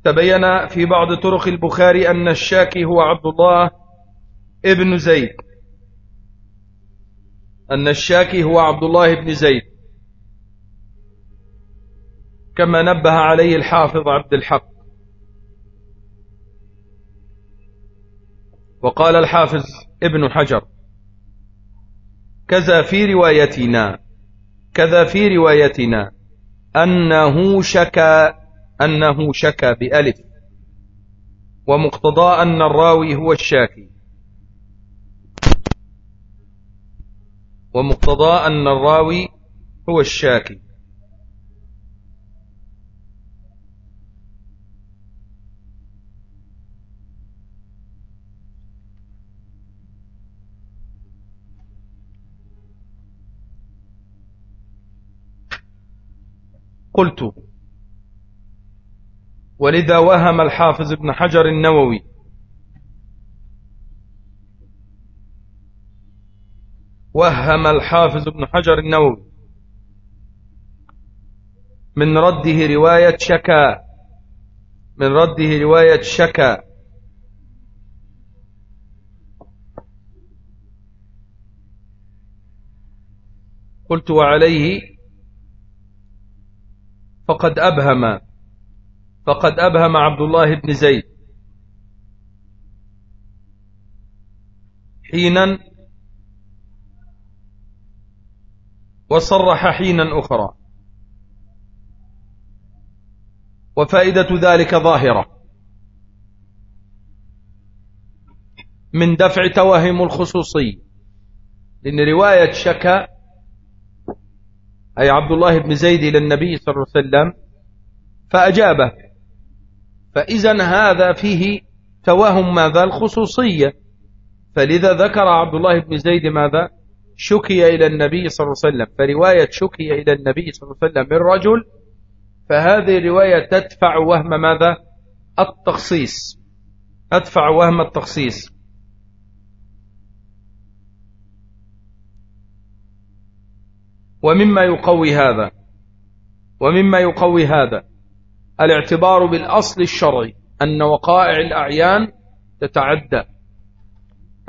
تبين في بعض طرق البخاري أن الشاكي هو عبد الله ابن زيد. أن الشاكي هو عبد الله بن زيد. كما نبه عليه الحافظ عبد الحق. وقال الحافظ ابن حجر كذا في روايتنا كذا في روايتنا أنه شكى أنه شكى بألف ومقتضى أن الراوي هو الشاكي. ومقتضى أن الراوي هو الشاكي. قلت ولذا وهم الحافظ ابن حجر النووي. وهم الحافظ ابن حجر النووي. من رده رواية شكا. من رده رواية شكا. قلت وعليه فقد أبهم. فقد أبهم عبد الله بن زيد. حينا وصرح حينا أخرى. وفائدة ذلك ظاهرة. من دفع توهم الخصوصي. لأن رواية شكا أي عبد الله بن زيد إلى النبي صلى الله عليه وسلم فأجابه. فإذا هذا فيه توهم ماذا؟ الخصوصية. فلذا ذكر عبد الله بن زيد ماذا؟ شكي إلى النبي صلى الله عليه وسلم. فرواية شكي إلى النبي صلى الله عليه وسلم من رجل فهذه الرواية تدفع وهم ماذا؟ التخصيص. أدفع وهم التخصيص. ومما يقوي هذا. ومما يقوي هذا. الاعتبار بالأصل الشرعي أن وقائع الأعيان تتعدى.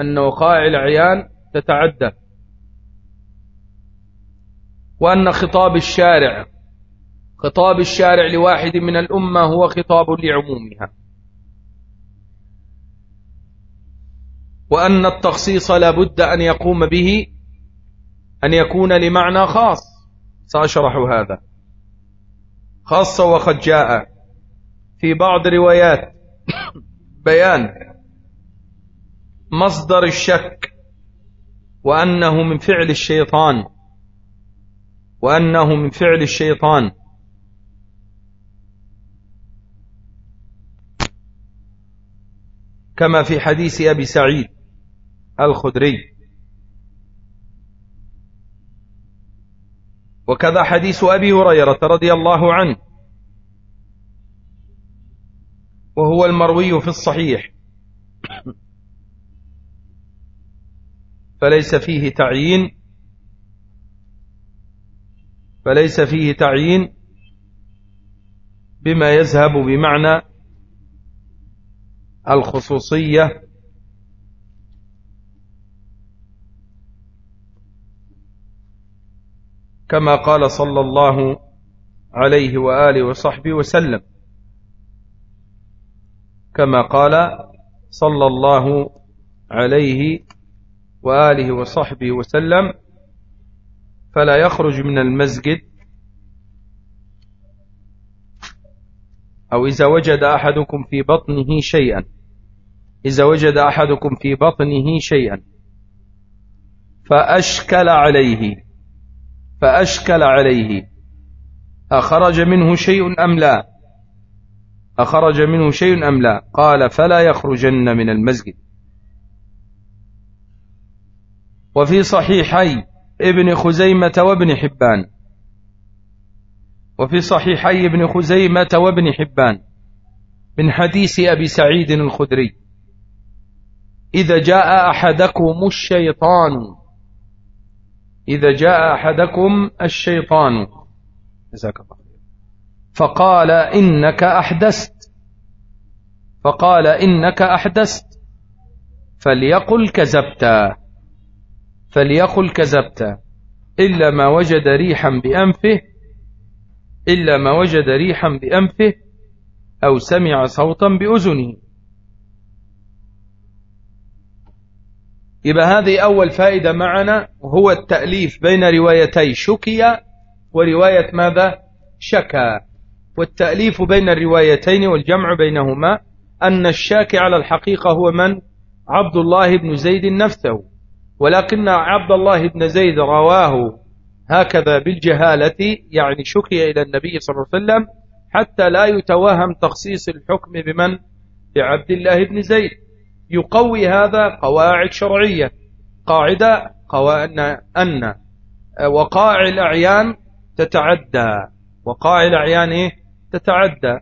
أن وقائع الأعيان تتعدى. وأن خطاب الشارع خطاب الشارع لواحد من الأمة هو خطاب لعمومها. وأن التخصيص لابد أن يقوم به أن يكون لمعنى خاص. سأشرح هذا. خاصة وقد جاء في بعض روايات بيان مصدر الشك وأنه من فعل الشيطان وأنه من فعل الشيطان. كما في حديث أبي سعيد الخدري. وكذا حديث أبي هريرة رضي الله عنه. وهو المروي في الصحيح. فليس فيه تعيين. فليس فيه تعيين بما يذهب بمعنى الخصوصية كما قال صلى الله عليه وآله وصحبه وسلم. كما قال صلى الله عليه وآله وصحبه وسلم فلا يخرج من المسجد أو إذا وجد أحدكم في بطنه شيئا. إذا وجد أحدكم في بطنه شيئا فأشكل عليه. فأشكل عليه. أخرج منه شيء أم لا؟ أخرج منه شيء أم لا؟ قال فلا يخرجن من المسجد. وفي صحيحي ابن خزيمة وابن حبان. وفي صحيحي ابن خزيمة وابن حبان. من حديث أبي سعيد الخدري. إذا جاء أحدكم الشيطان إذا جاء أحدكم الشيطان. جزاك الله فقال إنك أحدثت. فقال إنك أحدثت. فليقل كذبت. فليقل كذبت. إلا ما وجد ريحا بأنفه إلا ما وجد ريحا بأنفه أو سمع صوتا بأذنه. يبقى هذه أول فائدة معنا وهو التأليف بين روايتي شكي ورواية ماذا؟ شكا. والتأليف بين الروايتين والجمع بينهما أن الشاكي على الحقيقة هو من؟ عبد الله بن زيد نفسه. ولكن عبد الله بن زيد رواه هكذا بالجهالة يعني شكي إلى النبي صلى الله عليه وسلم حتى لا يتوهم تخصيص الحكم بمن؟ بعبد الله بن زيد. يقوي هذا قواعد شرعية. قاعدة أن أن وقائع الأعيان تتعدى. وقائع الأعيان إيه؟ تتعدى.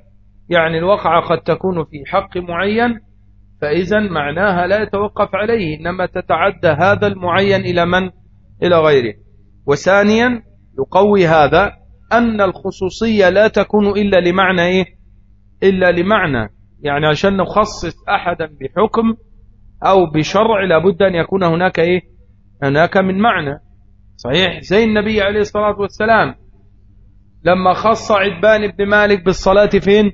يعني الوقعة قد تكون في حق معين فإذا معناها لا يتوقف عليه إنما تتعدى هذا المعين إلى من؟ إلى غيره. وثانيا يقوي هذا أن الخصوصية لا تكون إلا لمعنى إيه؟ إلا لمعنى. يعني عشان نخصص أحدا بحكم أو بشرع لابد أن يكون هناك إيه؟ هناك من معنى. صحيح؟ زي النبي عليه الصلاة والسلام لما خص عدبان بن مالك بالصلاة فين؟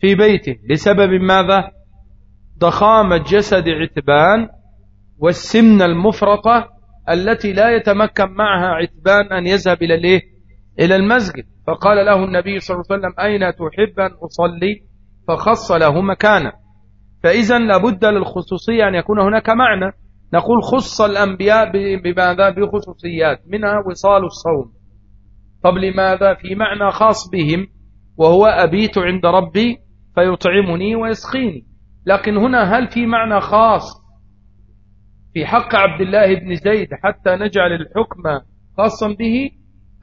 في بيته. لسبب ماذا؟ ضخامة جسد عتبان والسمنة المفرطة التي لا يتمكن معها عتبان أن يذهب إلى الإيه؟ إلى المسجد. فقال له النبي صلى الله عليه وسلم أين تحب أن أصلي؟ فخص له مكانا. فإذا لابد للخصوصية أن يكون هناك معنى. نقول خص الأنبياء بماذا؟ بخصوصيات. منها وصال الصوم. طب لماذا؟ في معنى خاص بهم. وهو أبيت عند ربي فيطعمني ويسقيني. لكن هنا هل في معنى خاص في حق عبد الله بن زيد حتى نجعل الحكم خاصا به؟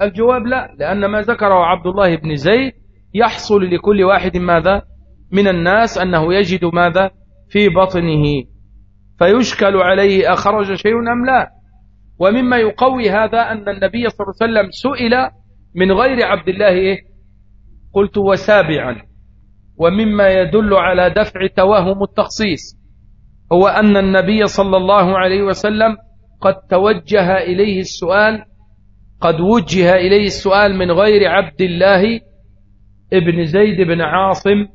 الجواب لا. لأن ما ذكره عبد الله بن زيد يحصل لكل واحد ماذا؟ من الناس أنه يجد ماذا في بطنه فيشكل عليه أخرج شيء أم لا ومما يقوي هذا أن النبي صلى الله عليه وسلم سئل من غير عبد الله إيه؟ قلت وسابعا ومما يدل على دفع توهم التخصيص هو أن النبي صلى الله عليه وسلم قد توجه إليه السؤال قد وجه إليه السؤال من غير عبد الله ابن زيد بن عاصم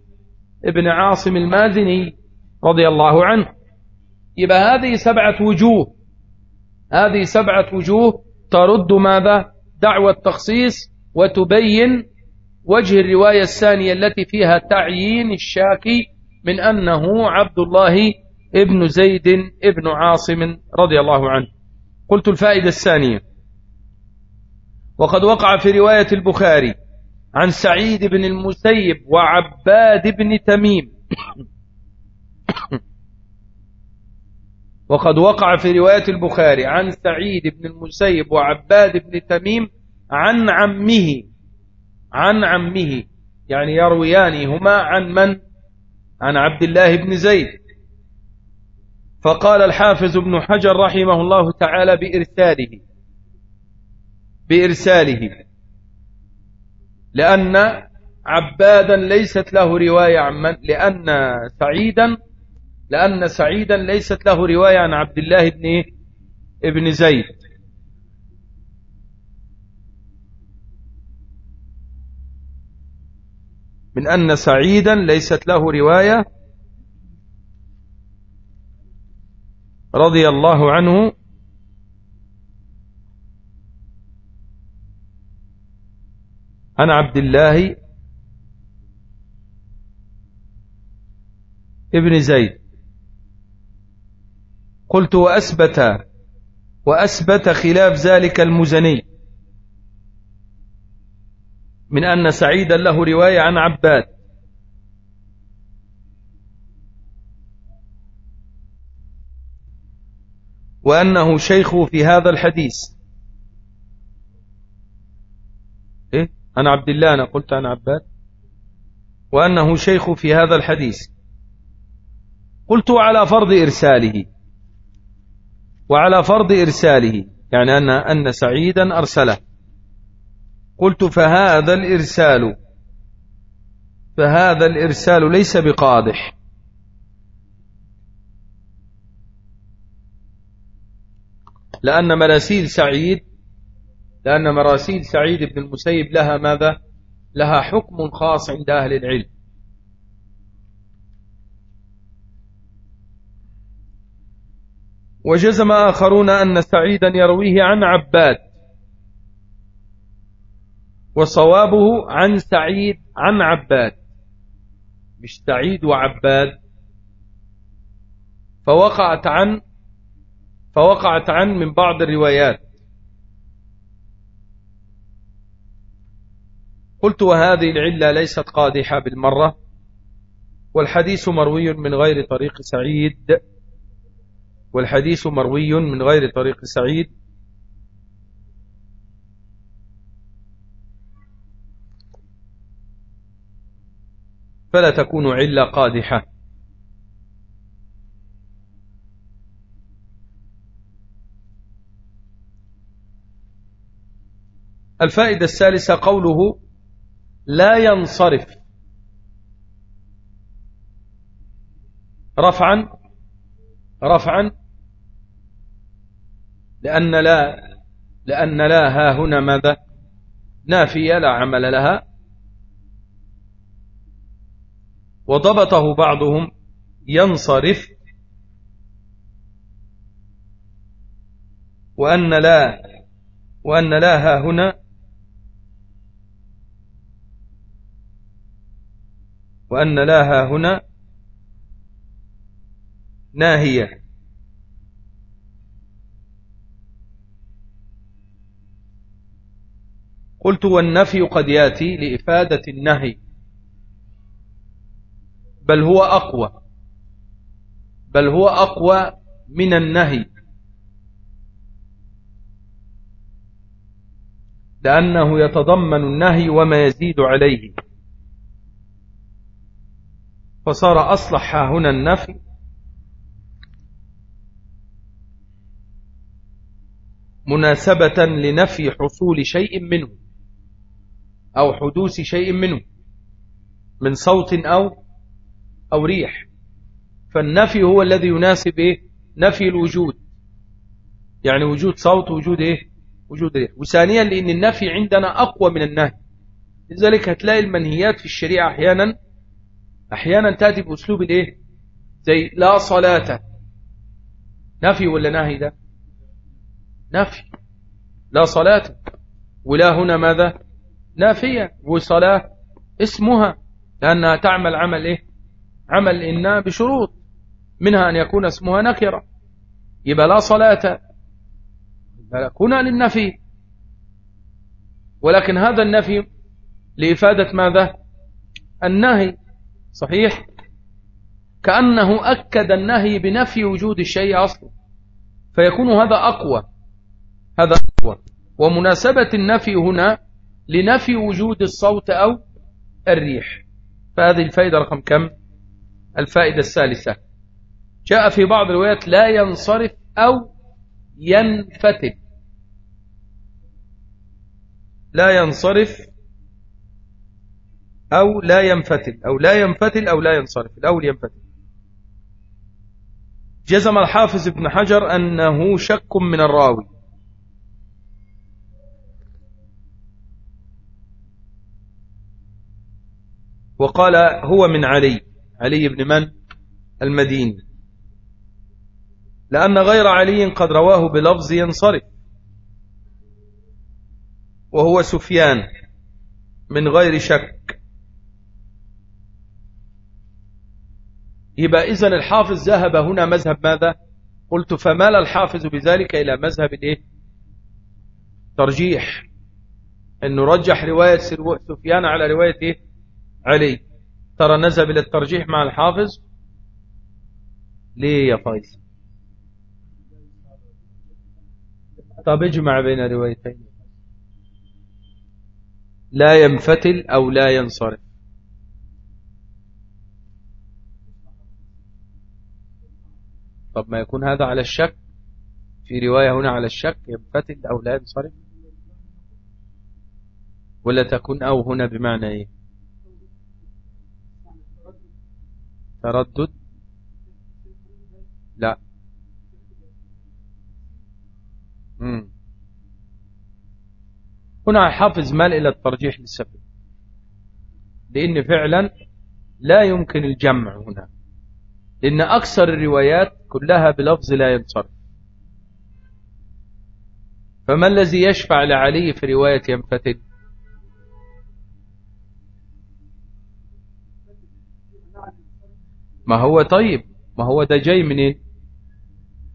ابن عاصم المازني رضي الله عنه. يبقى هذه سبعة وجوه. هذه سبعة وجوه ترد ماذا؟ دعوة التخصيص وتبين وجه الرواية الثانية التي فيها تعيين الشاكي من أنه عبد الله ابن زيد ابن عاصم رضي الله عنه. قلت الفائدة الثانية. وقد وقع في رواية البخاري عن سعيد بن المسيب وعباد بن تميم. (coughs) وقد وقع في رواية البخاري عن سعيد بن المسيب وعباد بن تميم عن عمه عن عمه يعني يرويانهما عن من؟ عن عبد الله بن زيد. فقال الحافظ ابن حجر رحمه الله تعالى بإرساله بإرساله. لأن عبادا ليست له رواية عن من لأن سعيدا لأن سعيدا ليست له رواية عن عبد الله بن ابن زيد. من أن سعيدا ليست له رواية رضي الله عنه عن عبد الله ابن زيد. قلت وأثبت وأثبت خلاف ذلك المزني. من أن سعيدا له رواية عن عباد. وأنه شيخه في هذا الحديث. أنا عبد الله أنا قلت عن عباد وأنه شيخ في هذا الحديث. قلت على فرض إرساله. وعلى فرض إرساله يعني أن, أن سعيدا أرسله. قلت فهذا الإرسال فهذا الإرسال ليس بقادح. لأن مراسيل سعيد لأن مراسيل سعيد بن المسيب لها ماذا؟ لها حكم خاص عند أهل العلم. وجزم آخرون أن سعيدا يرويه عن عباد وصوابه عن سعيد عن عباد. مش سعيد وعباد. فوقعت عن فوقعت عن من بعض الروايات. قلت وهذه العلة ليست قادحة بالمرة والحديث مروي من غير طريق سعيد والحديث مروي من غير طريق سعيد. فلا تكون علة قادحة. الفائدة الثالثة قوله لا ينصرف. رفعا رفعا لأن لا لأن لا ها هنا ماذا؟ نافية لا عمل لها. وضبطه بعضهم ينصرف. وأن لا وأن لا ها هنا وأن لا ها هنا ناهية. قلت والنفي قد ياتي لإفادة النهي بل هو أقوى بل هو أقوى من النهي. لأنه يتضمن النهي وما يزيد عليه. فصار أصلح هنا النفي. مناسبة لنفي حصول شيء منه أو حدوث شيء منه من صوت أو أو ريح. فالنفي هو الذي يناسب إيه؟ نفي الوجود. يعني وجود صوت وجود إيه؟ وجود ريح. وثانيا لأن النفي عندنا أقوى من النهي. لذلك هتلاقي المنهيات في الشريعة أحيانا أحيانا تأتي بأسلوب الإيه زي لا صلاة. نفي ولا نهي ده؟ نفي. لا صلاة. ولا هنا ماذا؟ نافية. وصلاة اسمها لأنها تعمل عمل إيه؟ عمل إنا بشروط. منها أن يكون اسمها نكرة. يبقى لا صلاة. هنا للنفي. ولكن هذا النفي لإفادة ماذا؟ النهي. صحيح؟ كأنه أكد النهي بنفي وجود الشيء أصلا. فيكون هذا أقوى. هذا أقوى. ومناسبة النفي هنا لنفي وجود الصوت أو الريح. فهذه الفائدة رقم كم؟ الفائدة الثالثة. جاء في بعض الروايات لا ينصرف أو ينفتل لا ينصرف أو لا ينفتل أو لا ينفتل أو لا ينصرف الأول ينفتل جزم الحافظ ابن حجر أنه شك من الراوي. وقال هو من علي علي بن من؟ المديني. لأن غير علي قد رواه بلفظ ينصرف. وهو سفيان من غير شك. يبقى إذن الحافظ ذهب هنا مذهب ماذا؟ قلت فمال الحافظ بذلك إلى مذهب الايه ترجيح. انه رجح رواية سفيان على رواية إيه؟ علي. ترى نذهب إلى الترجيح مع الحافظ؟ ليه يا فايز؟ طب اجمع بين روايتين. لا ينفتل أو لا ينصرف. طب ما يكون هذا على الشك؟ في رواية هنا على الشك ينفتل أو لا ينصرف؟ ولا تكون أو هنا بمعنى إيه؟ تردد؟ لا. هنا حافظ مال إلى الترجيح للسبب. لأن فعلا لا يمكن الجمع هنا. لأن أكثر الروايات كلها بلفظ لا ينصرف فما الذي يشفع لعلي في رواية ينفتل ما هو طيب؟ ما هو ده جاي منين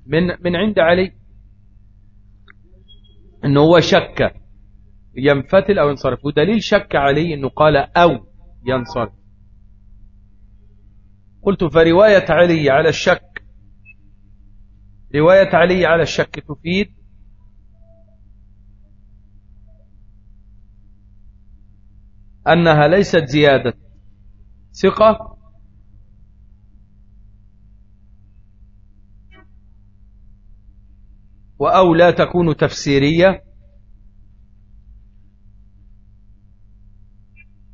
من من عند علي. إنه هو شك ينفتل أو ينصرف. ودليل شك علي إنه قال أو ينصرف. قلت فرواية علي على الشك. رواية علي على الشك تفيد. أنها ليست زيادة. ثقة. وأو لا تكون تفسيرية.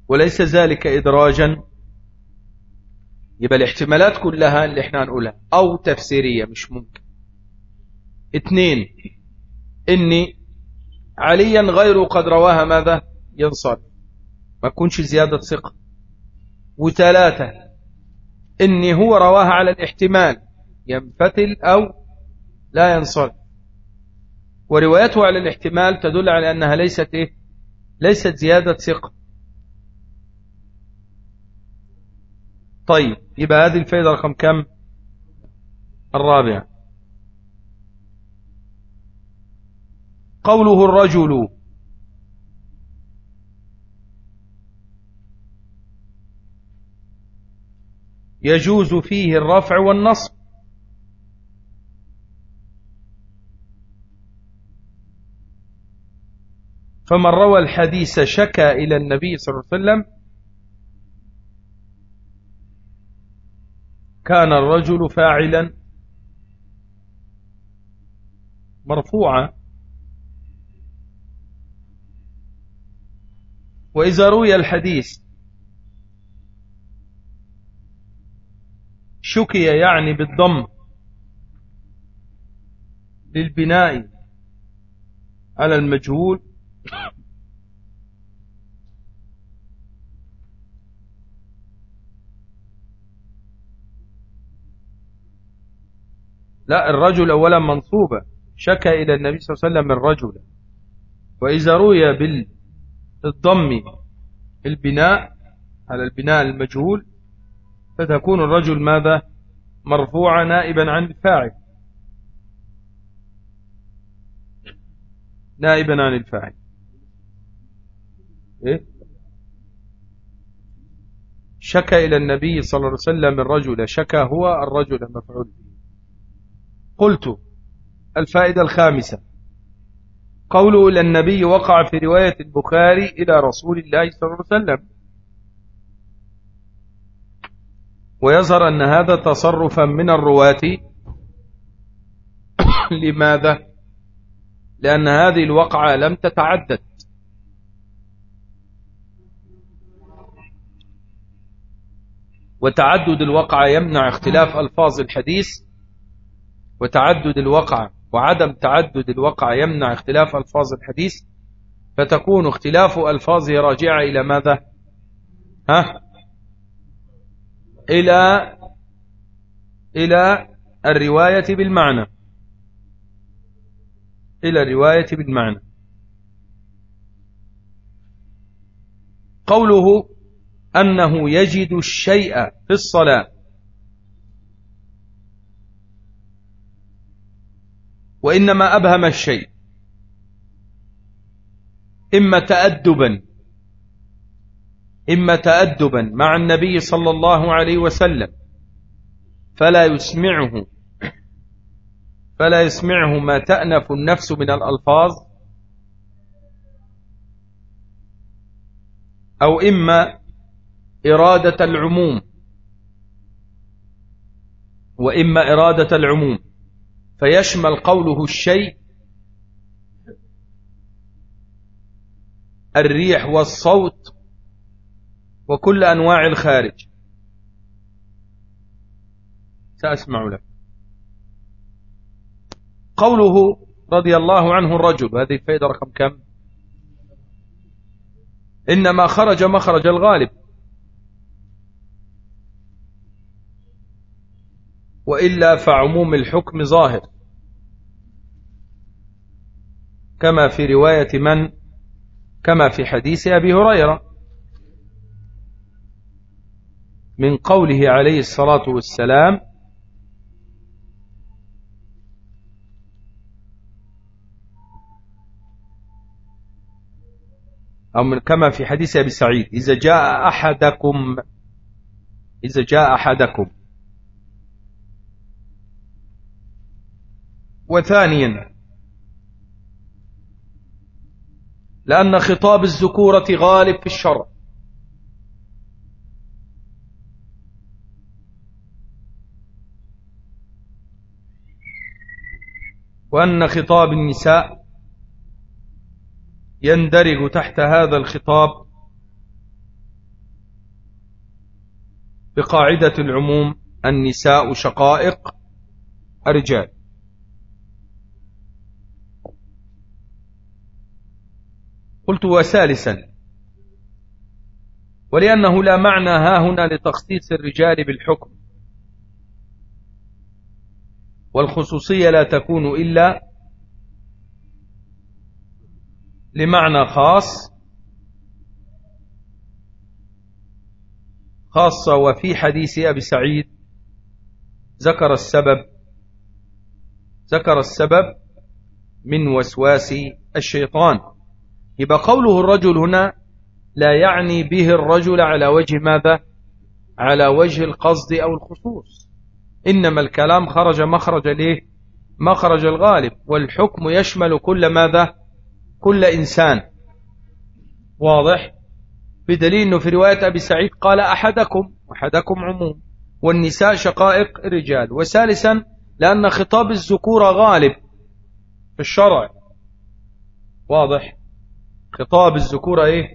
وليس ذلك إدراجا. يبقى الاحتمالات كلها اللي إحنا هنقولها أو تفسيرية مش ممكن. اثنين إني عليا غير قد رواها ماذا؟ ينصر ما تكونش زيادة ثقة. وثلاثة إني هو رواها على الاحتمال ينفتل أو لا ينصر وروايته على الاحتمال تدل على أنها ليست إيه؟ ليست زيادة ثقة. طيب يبقى هذه الفائدة رقم كم؟ الرابع قوله الرجل. يجوز فيه الرفع والنصب. فمن روى الحديث شكى إلى النبي صلى الله عليه وسلم كان الرجل فاعلا مرفوعا. وإذا روي الحديث شكي يعني بالضم للبناء على المجهول لا الرجل أولا منصوبة. شكى إلى النبي صلى الله عليه وسلم الرجل. وإذا روي بالضم البناء على البناء المجهول فتكون الرجل ماذا؟ مرفوعا نائبا عن الفاعل. نائبا عن الفاعل. إيه؟ شكى إلى النبي صلى الله عليه وسلم الرجل. شكى هو الرجل مفعول قلت الفائدة الخامسة. قوله إلى النبي وقع في رواية البخاري إلى رسول الله صلى الله عليه وسلم. ويظهر أن هذا تصرفا من الرواة. (coughs) لماذا؟ لأن هذه الوقعة لم تتعدد. وتعدد الوقعة يمنع اختلاف ألفاظ الحديث. وتعدد الوقع وعدم تعدد الوقع يمنع اختلاف ألفاظ الحديث فتكون اختلاف ألفاظه راجعة إلى ماذا؟ ها؟ إلى إلى الرواية بالمعنى. إلى الرواية بالمعنى. قوله أنه يجد الشيء في الصلاة. وإنما أبهم الشيء. إما تأدبا إما تأدبا مع النبي صلى الله عليه وسلم فلا يسمعه فلا يسمعه ما تأنف النفس من الألفاظ أو إما إرادة العموم وإما إرادة العموم. فيشمل قوله الشيء الريح والصوت وكل أنواع الخارج. سأسمع لك. قوله رضي الله عنه الرجل هذه الفائدة رقم كم؟ إنما خرج مخرج الغالب. وإلا فعموم الحكم ظاهر. كما في رواية من؟ كما في حديث أبي هريرة. من قوله عليه الصلاة والسلام أو من كما في حديث أبي سعيد إذا جاء أحدكم إذا جاء أحدكم. وثانيا لأن خطاب الذكورة غالب في الشرع وأن خطاب النساء يندرج تحت هذا الخطاب بقاعدة العموم النساء شقائق الرجال. قلت وثالثا ولأنه لا معنى ها هنا لتخصيص الرجال بالحكم. والخصوصية لا تكون إلا لمعنى خاص خاصة وفي حديث أبي سعيد ذكر السبب ذكر السبب من وسواس الشيطان. يبقى قوله الرجل هنا لا يعني به الرجل على وجه ماذا؟ على وجه القصد أو الخصوص. إنما الكلام خرج مخرج ليه؟ مخرج الغالب. والحكم يشمل كل ماذا؟ كل إنسان. واضح؟ بدليل أنه في رواية أبي سعيد قال أحدكم أحدكم عموم والنساء شقائق الرجال وثالثا لأن خطاب الذكورة غالب في الشرع. واضح؟ خطاب الذكورة إيه؟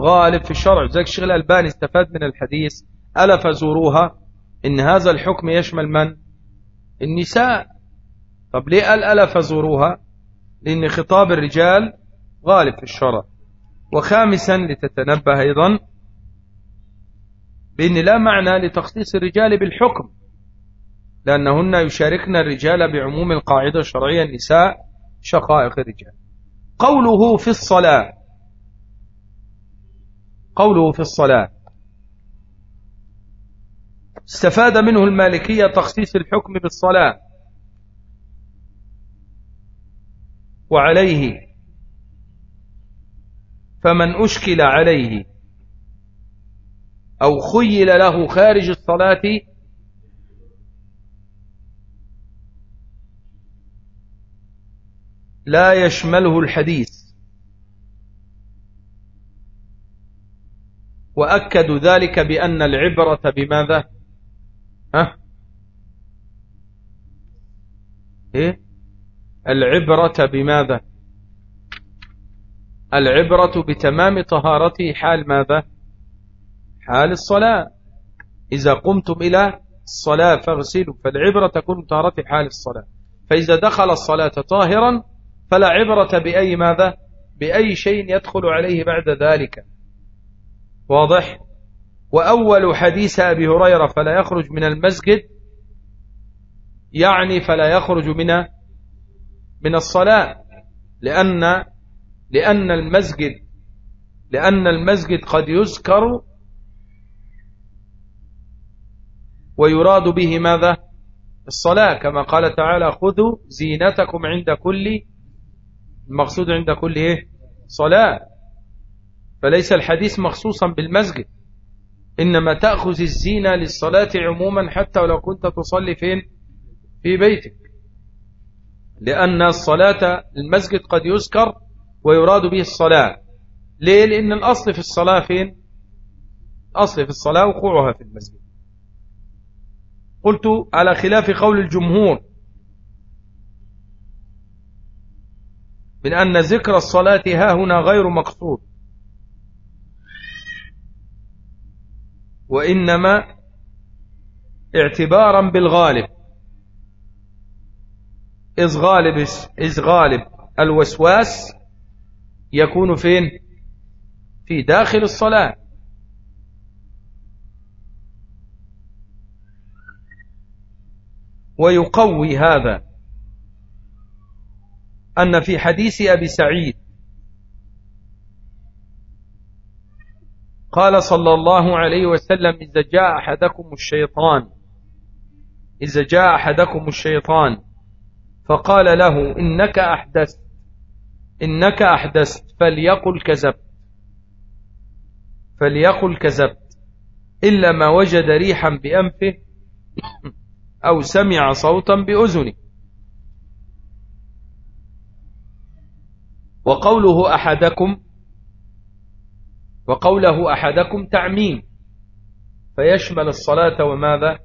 غالب في الشرع. ذلك الشيخ الألباني استفاد من الحديث ألا فزوروها؟ إن هذا الحكم يشمل من؟ النساء. طب ليه قال ألا فزوروها؟ لأن خطاب الرجال غالب في الشرع. وخامسا لتتنبه أيضا بأن لا معنى لتخصيص الرجال بالحكم لأنهن يشاركن الرجال بعموم القاعدة الشرعية النساء شقائق الرجال. قوله في الصلاة قوله في الصلاة. استفاد منه المالكية تخصيص الحكم بالصلاة. وعليه. فمن أشكل عليه. أو خيل له خارج الصلاة. لا يشمله الحديث. وأكدوا ذلك بأن العبرة بماذا؟ ها؟ إيه؟ العبرة بماذا؟ العبرة بتمام طهارته حال ماذا؟ حال الصلاة. إذا قمتم إلى الصلاة فاغسلوا فالعبرة تكون طهارة حال الصلاة. فإذا دخل الصلاة طاهرا فلا عبرة بأي ماذا؟ بأي شيء يدخل عليه بعد ذلك. واضح؟ وأول حديث أبي هريرة فلا يخرج من المسجد يعني فلا يخرج من من الصلاة لأن لأن المسجد لأن المسجد قد يذكر ويراد به ماذا؟ الصلاة كما قال تعالى خذوا زينتكم عند كل المقصود عند كل إيه؟ صلاة. فليس الحديث مخصوصا بالمسجد. إنما تأخذ الزينة للصلاة عموما حتى ولو كنت تصلي فين؟ في بيتك. لأن الصلاة المسجد قد يذكر ويراد به الصلاة. ليه؟ لأن الأصل في الصلاة فين؟ أصل في الصلاة وقوعها في المسجد. قلت على خلاف قول الجمهور من أن ذكر الصلاة ها هنا غير مقصود. وإنما اعتبارا بالغالب. إذ غالب, إذ غالب الوسواس يكون فين؟ في داخل الصلاة. ويقوي هذا أن في حديث أبي سعيد قال صلى الله عليه وسلم إذا جاء أحدكم الشيطان إذا جاء أحدكم الشيطان فقال له إنك أحدثت إنك أحدثت فليقل كذبت فليقل كذبت إلا ما وجد ريحا بأنفه أو سمع صوتا بأذنه. وقوله أحدكم وقوله أحدكم تعميم فيشمل الصلاة وماذا؟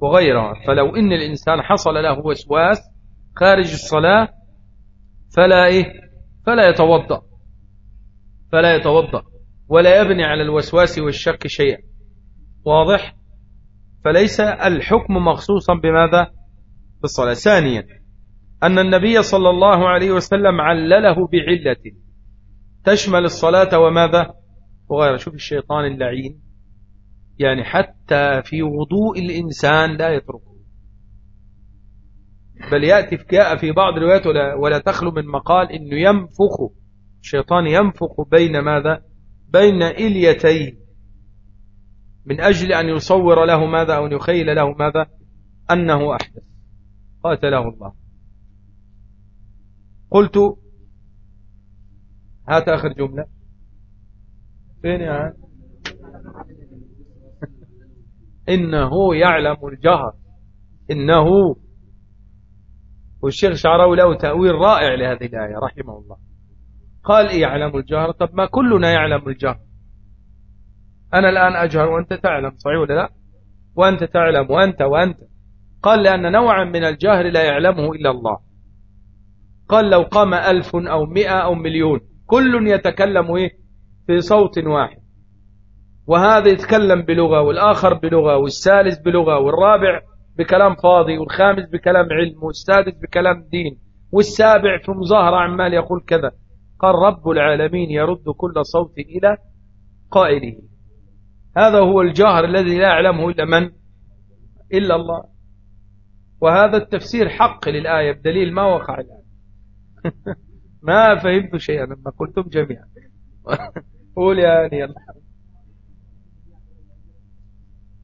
وغيرها. فلو إن الإنسان حصل له وسواس خارج الصلاة فلا إيه؟ فلا يتوضأ. فلا يتوضأ. ولا يبني على الوسواس والشك شيئا. واضح؟ فليس الحكم مخصوصا بماذا؟ بالصلاة. ثانيا أن النبي صلى الله عليه وسلم علله بعلة. تشمل الصلاة وماذا؟ وغيره شوف الشيطان اللعين. يعني حتى في وضوء الإنسان لا يتركه. بل يأتي جاء في بعض الروايات ولا, ولا تخلو من مقال إنه ينفخ الشيطان ينفخ بين ماذا؟ بين إليتيه من أجل أن يصور له ماذا أو أن يخيل له ماذا؟ أنه أحدث. قاتله الله. قلت هات آخر جملة. فين يا إنه يعلم الجهر. إنه. والشيخ شعراوي له تأويل رائع لهذه الآية رحمه الله. قال يعلم الجهر. طب ما كلنا يعلم الجهر. أنا الآن أجهر وأنت تعلم صحيح ولا لا؟ وأنت تعلم وأنت وأنت. قال لأن نوعا من الجهر لا يعلمه إلا الله. قال لو قام ألف أو مئة أو مليون. كل يتكلم إيه؟ في صوت واحد. وهذا يتكلم بلغة والآخر بلغة والثالث بلغة والرابع بكلام فاضي والخامس بكلام علم والسادس بكلام دين والسابع في مظاهرة عمال يقول كذا قال رب العالمين يرد كل صوت إلى قائله. هذا هو الجاهر الذي لا يعلمه إلا من؟ إلا الله. وهذا التفسير حق للآية بدليل ما وقع الآن. (laughs) ما فهمت شيئا مما قلتم جميعا. (laughs) قول يا أني الله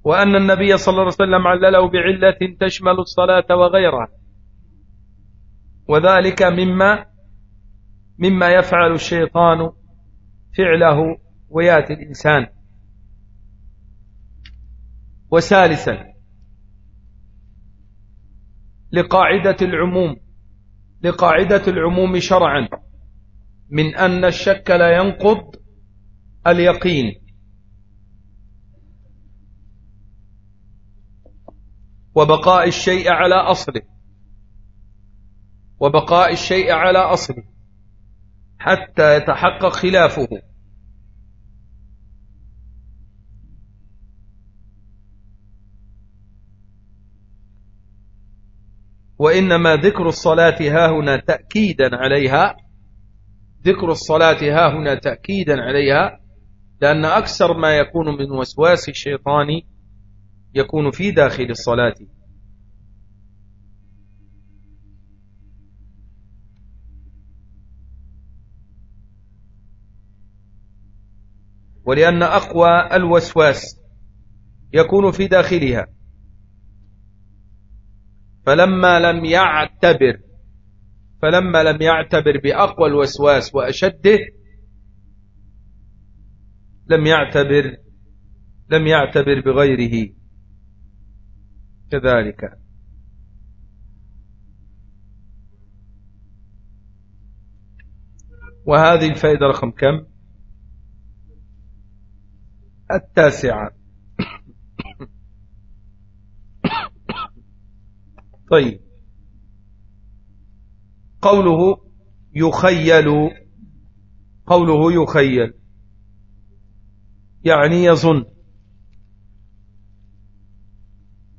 وأن النبي صلى الله عليه وسلم علله بعلة تشمل الصلاة وغيرها. وذلك مما مما يفعل الشيطان فعله وياتي الإنسان. وثالثا لقاعدة العموم لقاعدة العموم شرعا من أن الشك لا ينقض اليقين. وبقاء الشيء على أصله. وبقاء الشيء على أصله. حتى يتحقق خلافه. وإنما ذكر الصلاة ها هنا تأكيدا عليها. ذكر الصلاة ها هنا تأكيدا عليها. لأن أكثر ما يكون من وسواس الشيطان يكون في داخل الصلاة. ولأن أقوى الوسواس يكون في داخلها. فلما لم يعتبر فلما لم يعتبر بأقوى الوسواس وأشده لم يعتبر لم يعتبر بغيره. كذلك. وهذه الفائدة رقم كم؟ التاسعة. طيب. قوله يخيل قوله يخيل. يعني يظن.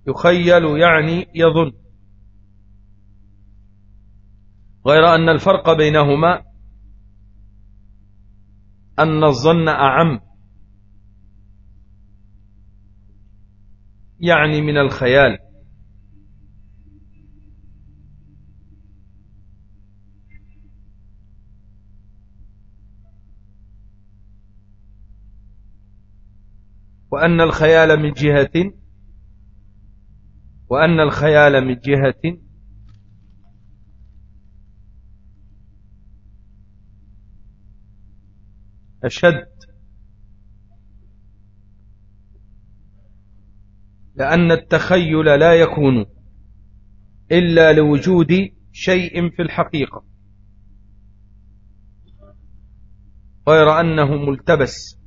يخيل يعني يظن. غير أن الفرق بينهما أن الظن أعم. يعني من الخيال. وأن الخيال من جهة وأن الخيال من جهة. أشد. لأن التخيل لا يكون إلا لوجود شيء في الحقيقة غير أنه ملتبس.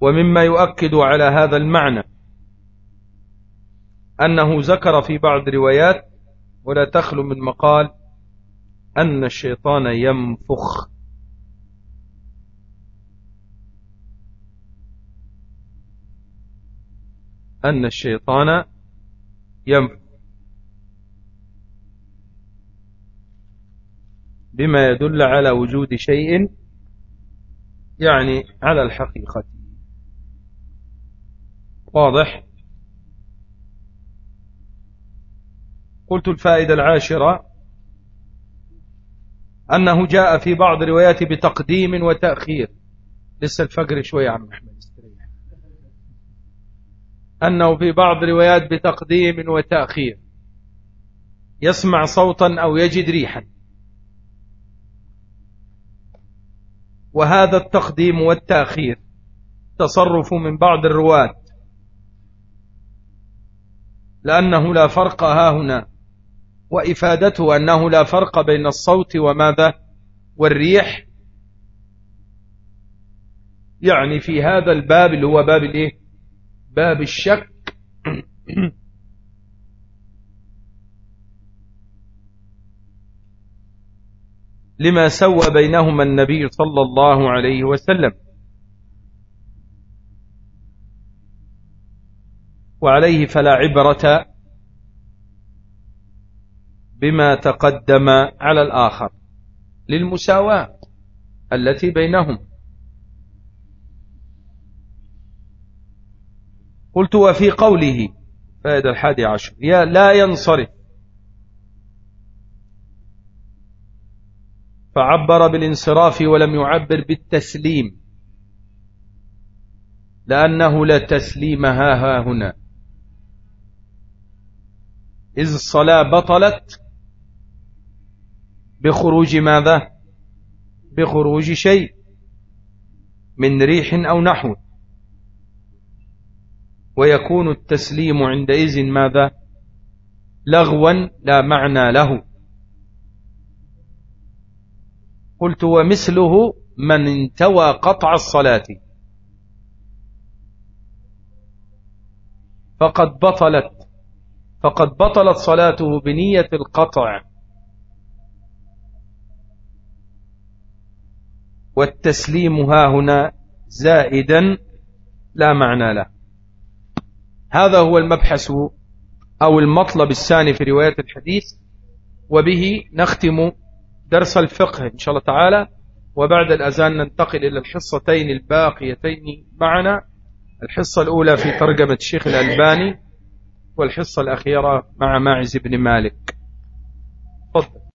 ومما يؤكد على هذا المعنى أنه ذكر في بعض روايات ولا تخلو من مقال أن الشيطان ينفخ. أن الشيطان ينفخ. بما يدل على وجود شيء يعني على الحقيقة. واضح. قلت الفائدة العاشرة أنه جاء في بعض روايات بتقديم وتأخير. لسه الفقر شوية عم أحمد. استريح أنه في بعض روايات بتقديم وتأخير. يسمع صوتا أو يجد ريحا. وهذا التقديم والتأخير تصرف من بعض الرواة. لأنه لا فرق ها هنا. وإفادته أنه لا فرق بين الصوت وماذا؟ والريح. يعني في هذا الباب اللي هو باب الإيه؟ باب الشك. لما سوى بينهما النبي صلى الله عليه وسلم. وعليه فلا عبرة بما تقدم على الآخر للمساواة التي بينهم. قلت وفي قوله فائدة الحادي عشر يا لا ينصرف. فعبر بالانصراف ولم يعبر بالتسليم لأنه لا تسليم ها, ها هنا. إذ الصلاة بطلت بخروج ماذا؟ بخروج شيء من ريح أو نحو. ويكون التسليم عندئذ ماذا؟ لغوا لا معنى له. قلت ومثله من انتوى قطع الصلاة. فقد بطلت فقد بطلت صلاته بنية القطع. والتسليم ها هنا زائدا لا معنى له. هذا هو المبحث أو المطلب الثاني في رواية الحديث وبه نختم درس الفقه إن شاء الله تعالى. وبعد الأذان ننتقل إلى الحصتين الباقيتين معنا. الحصة الأولى في ترجمة الشيخ الألباني. والحصة الأخيرة مع ماعز بن مالك.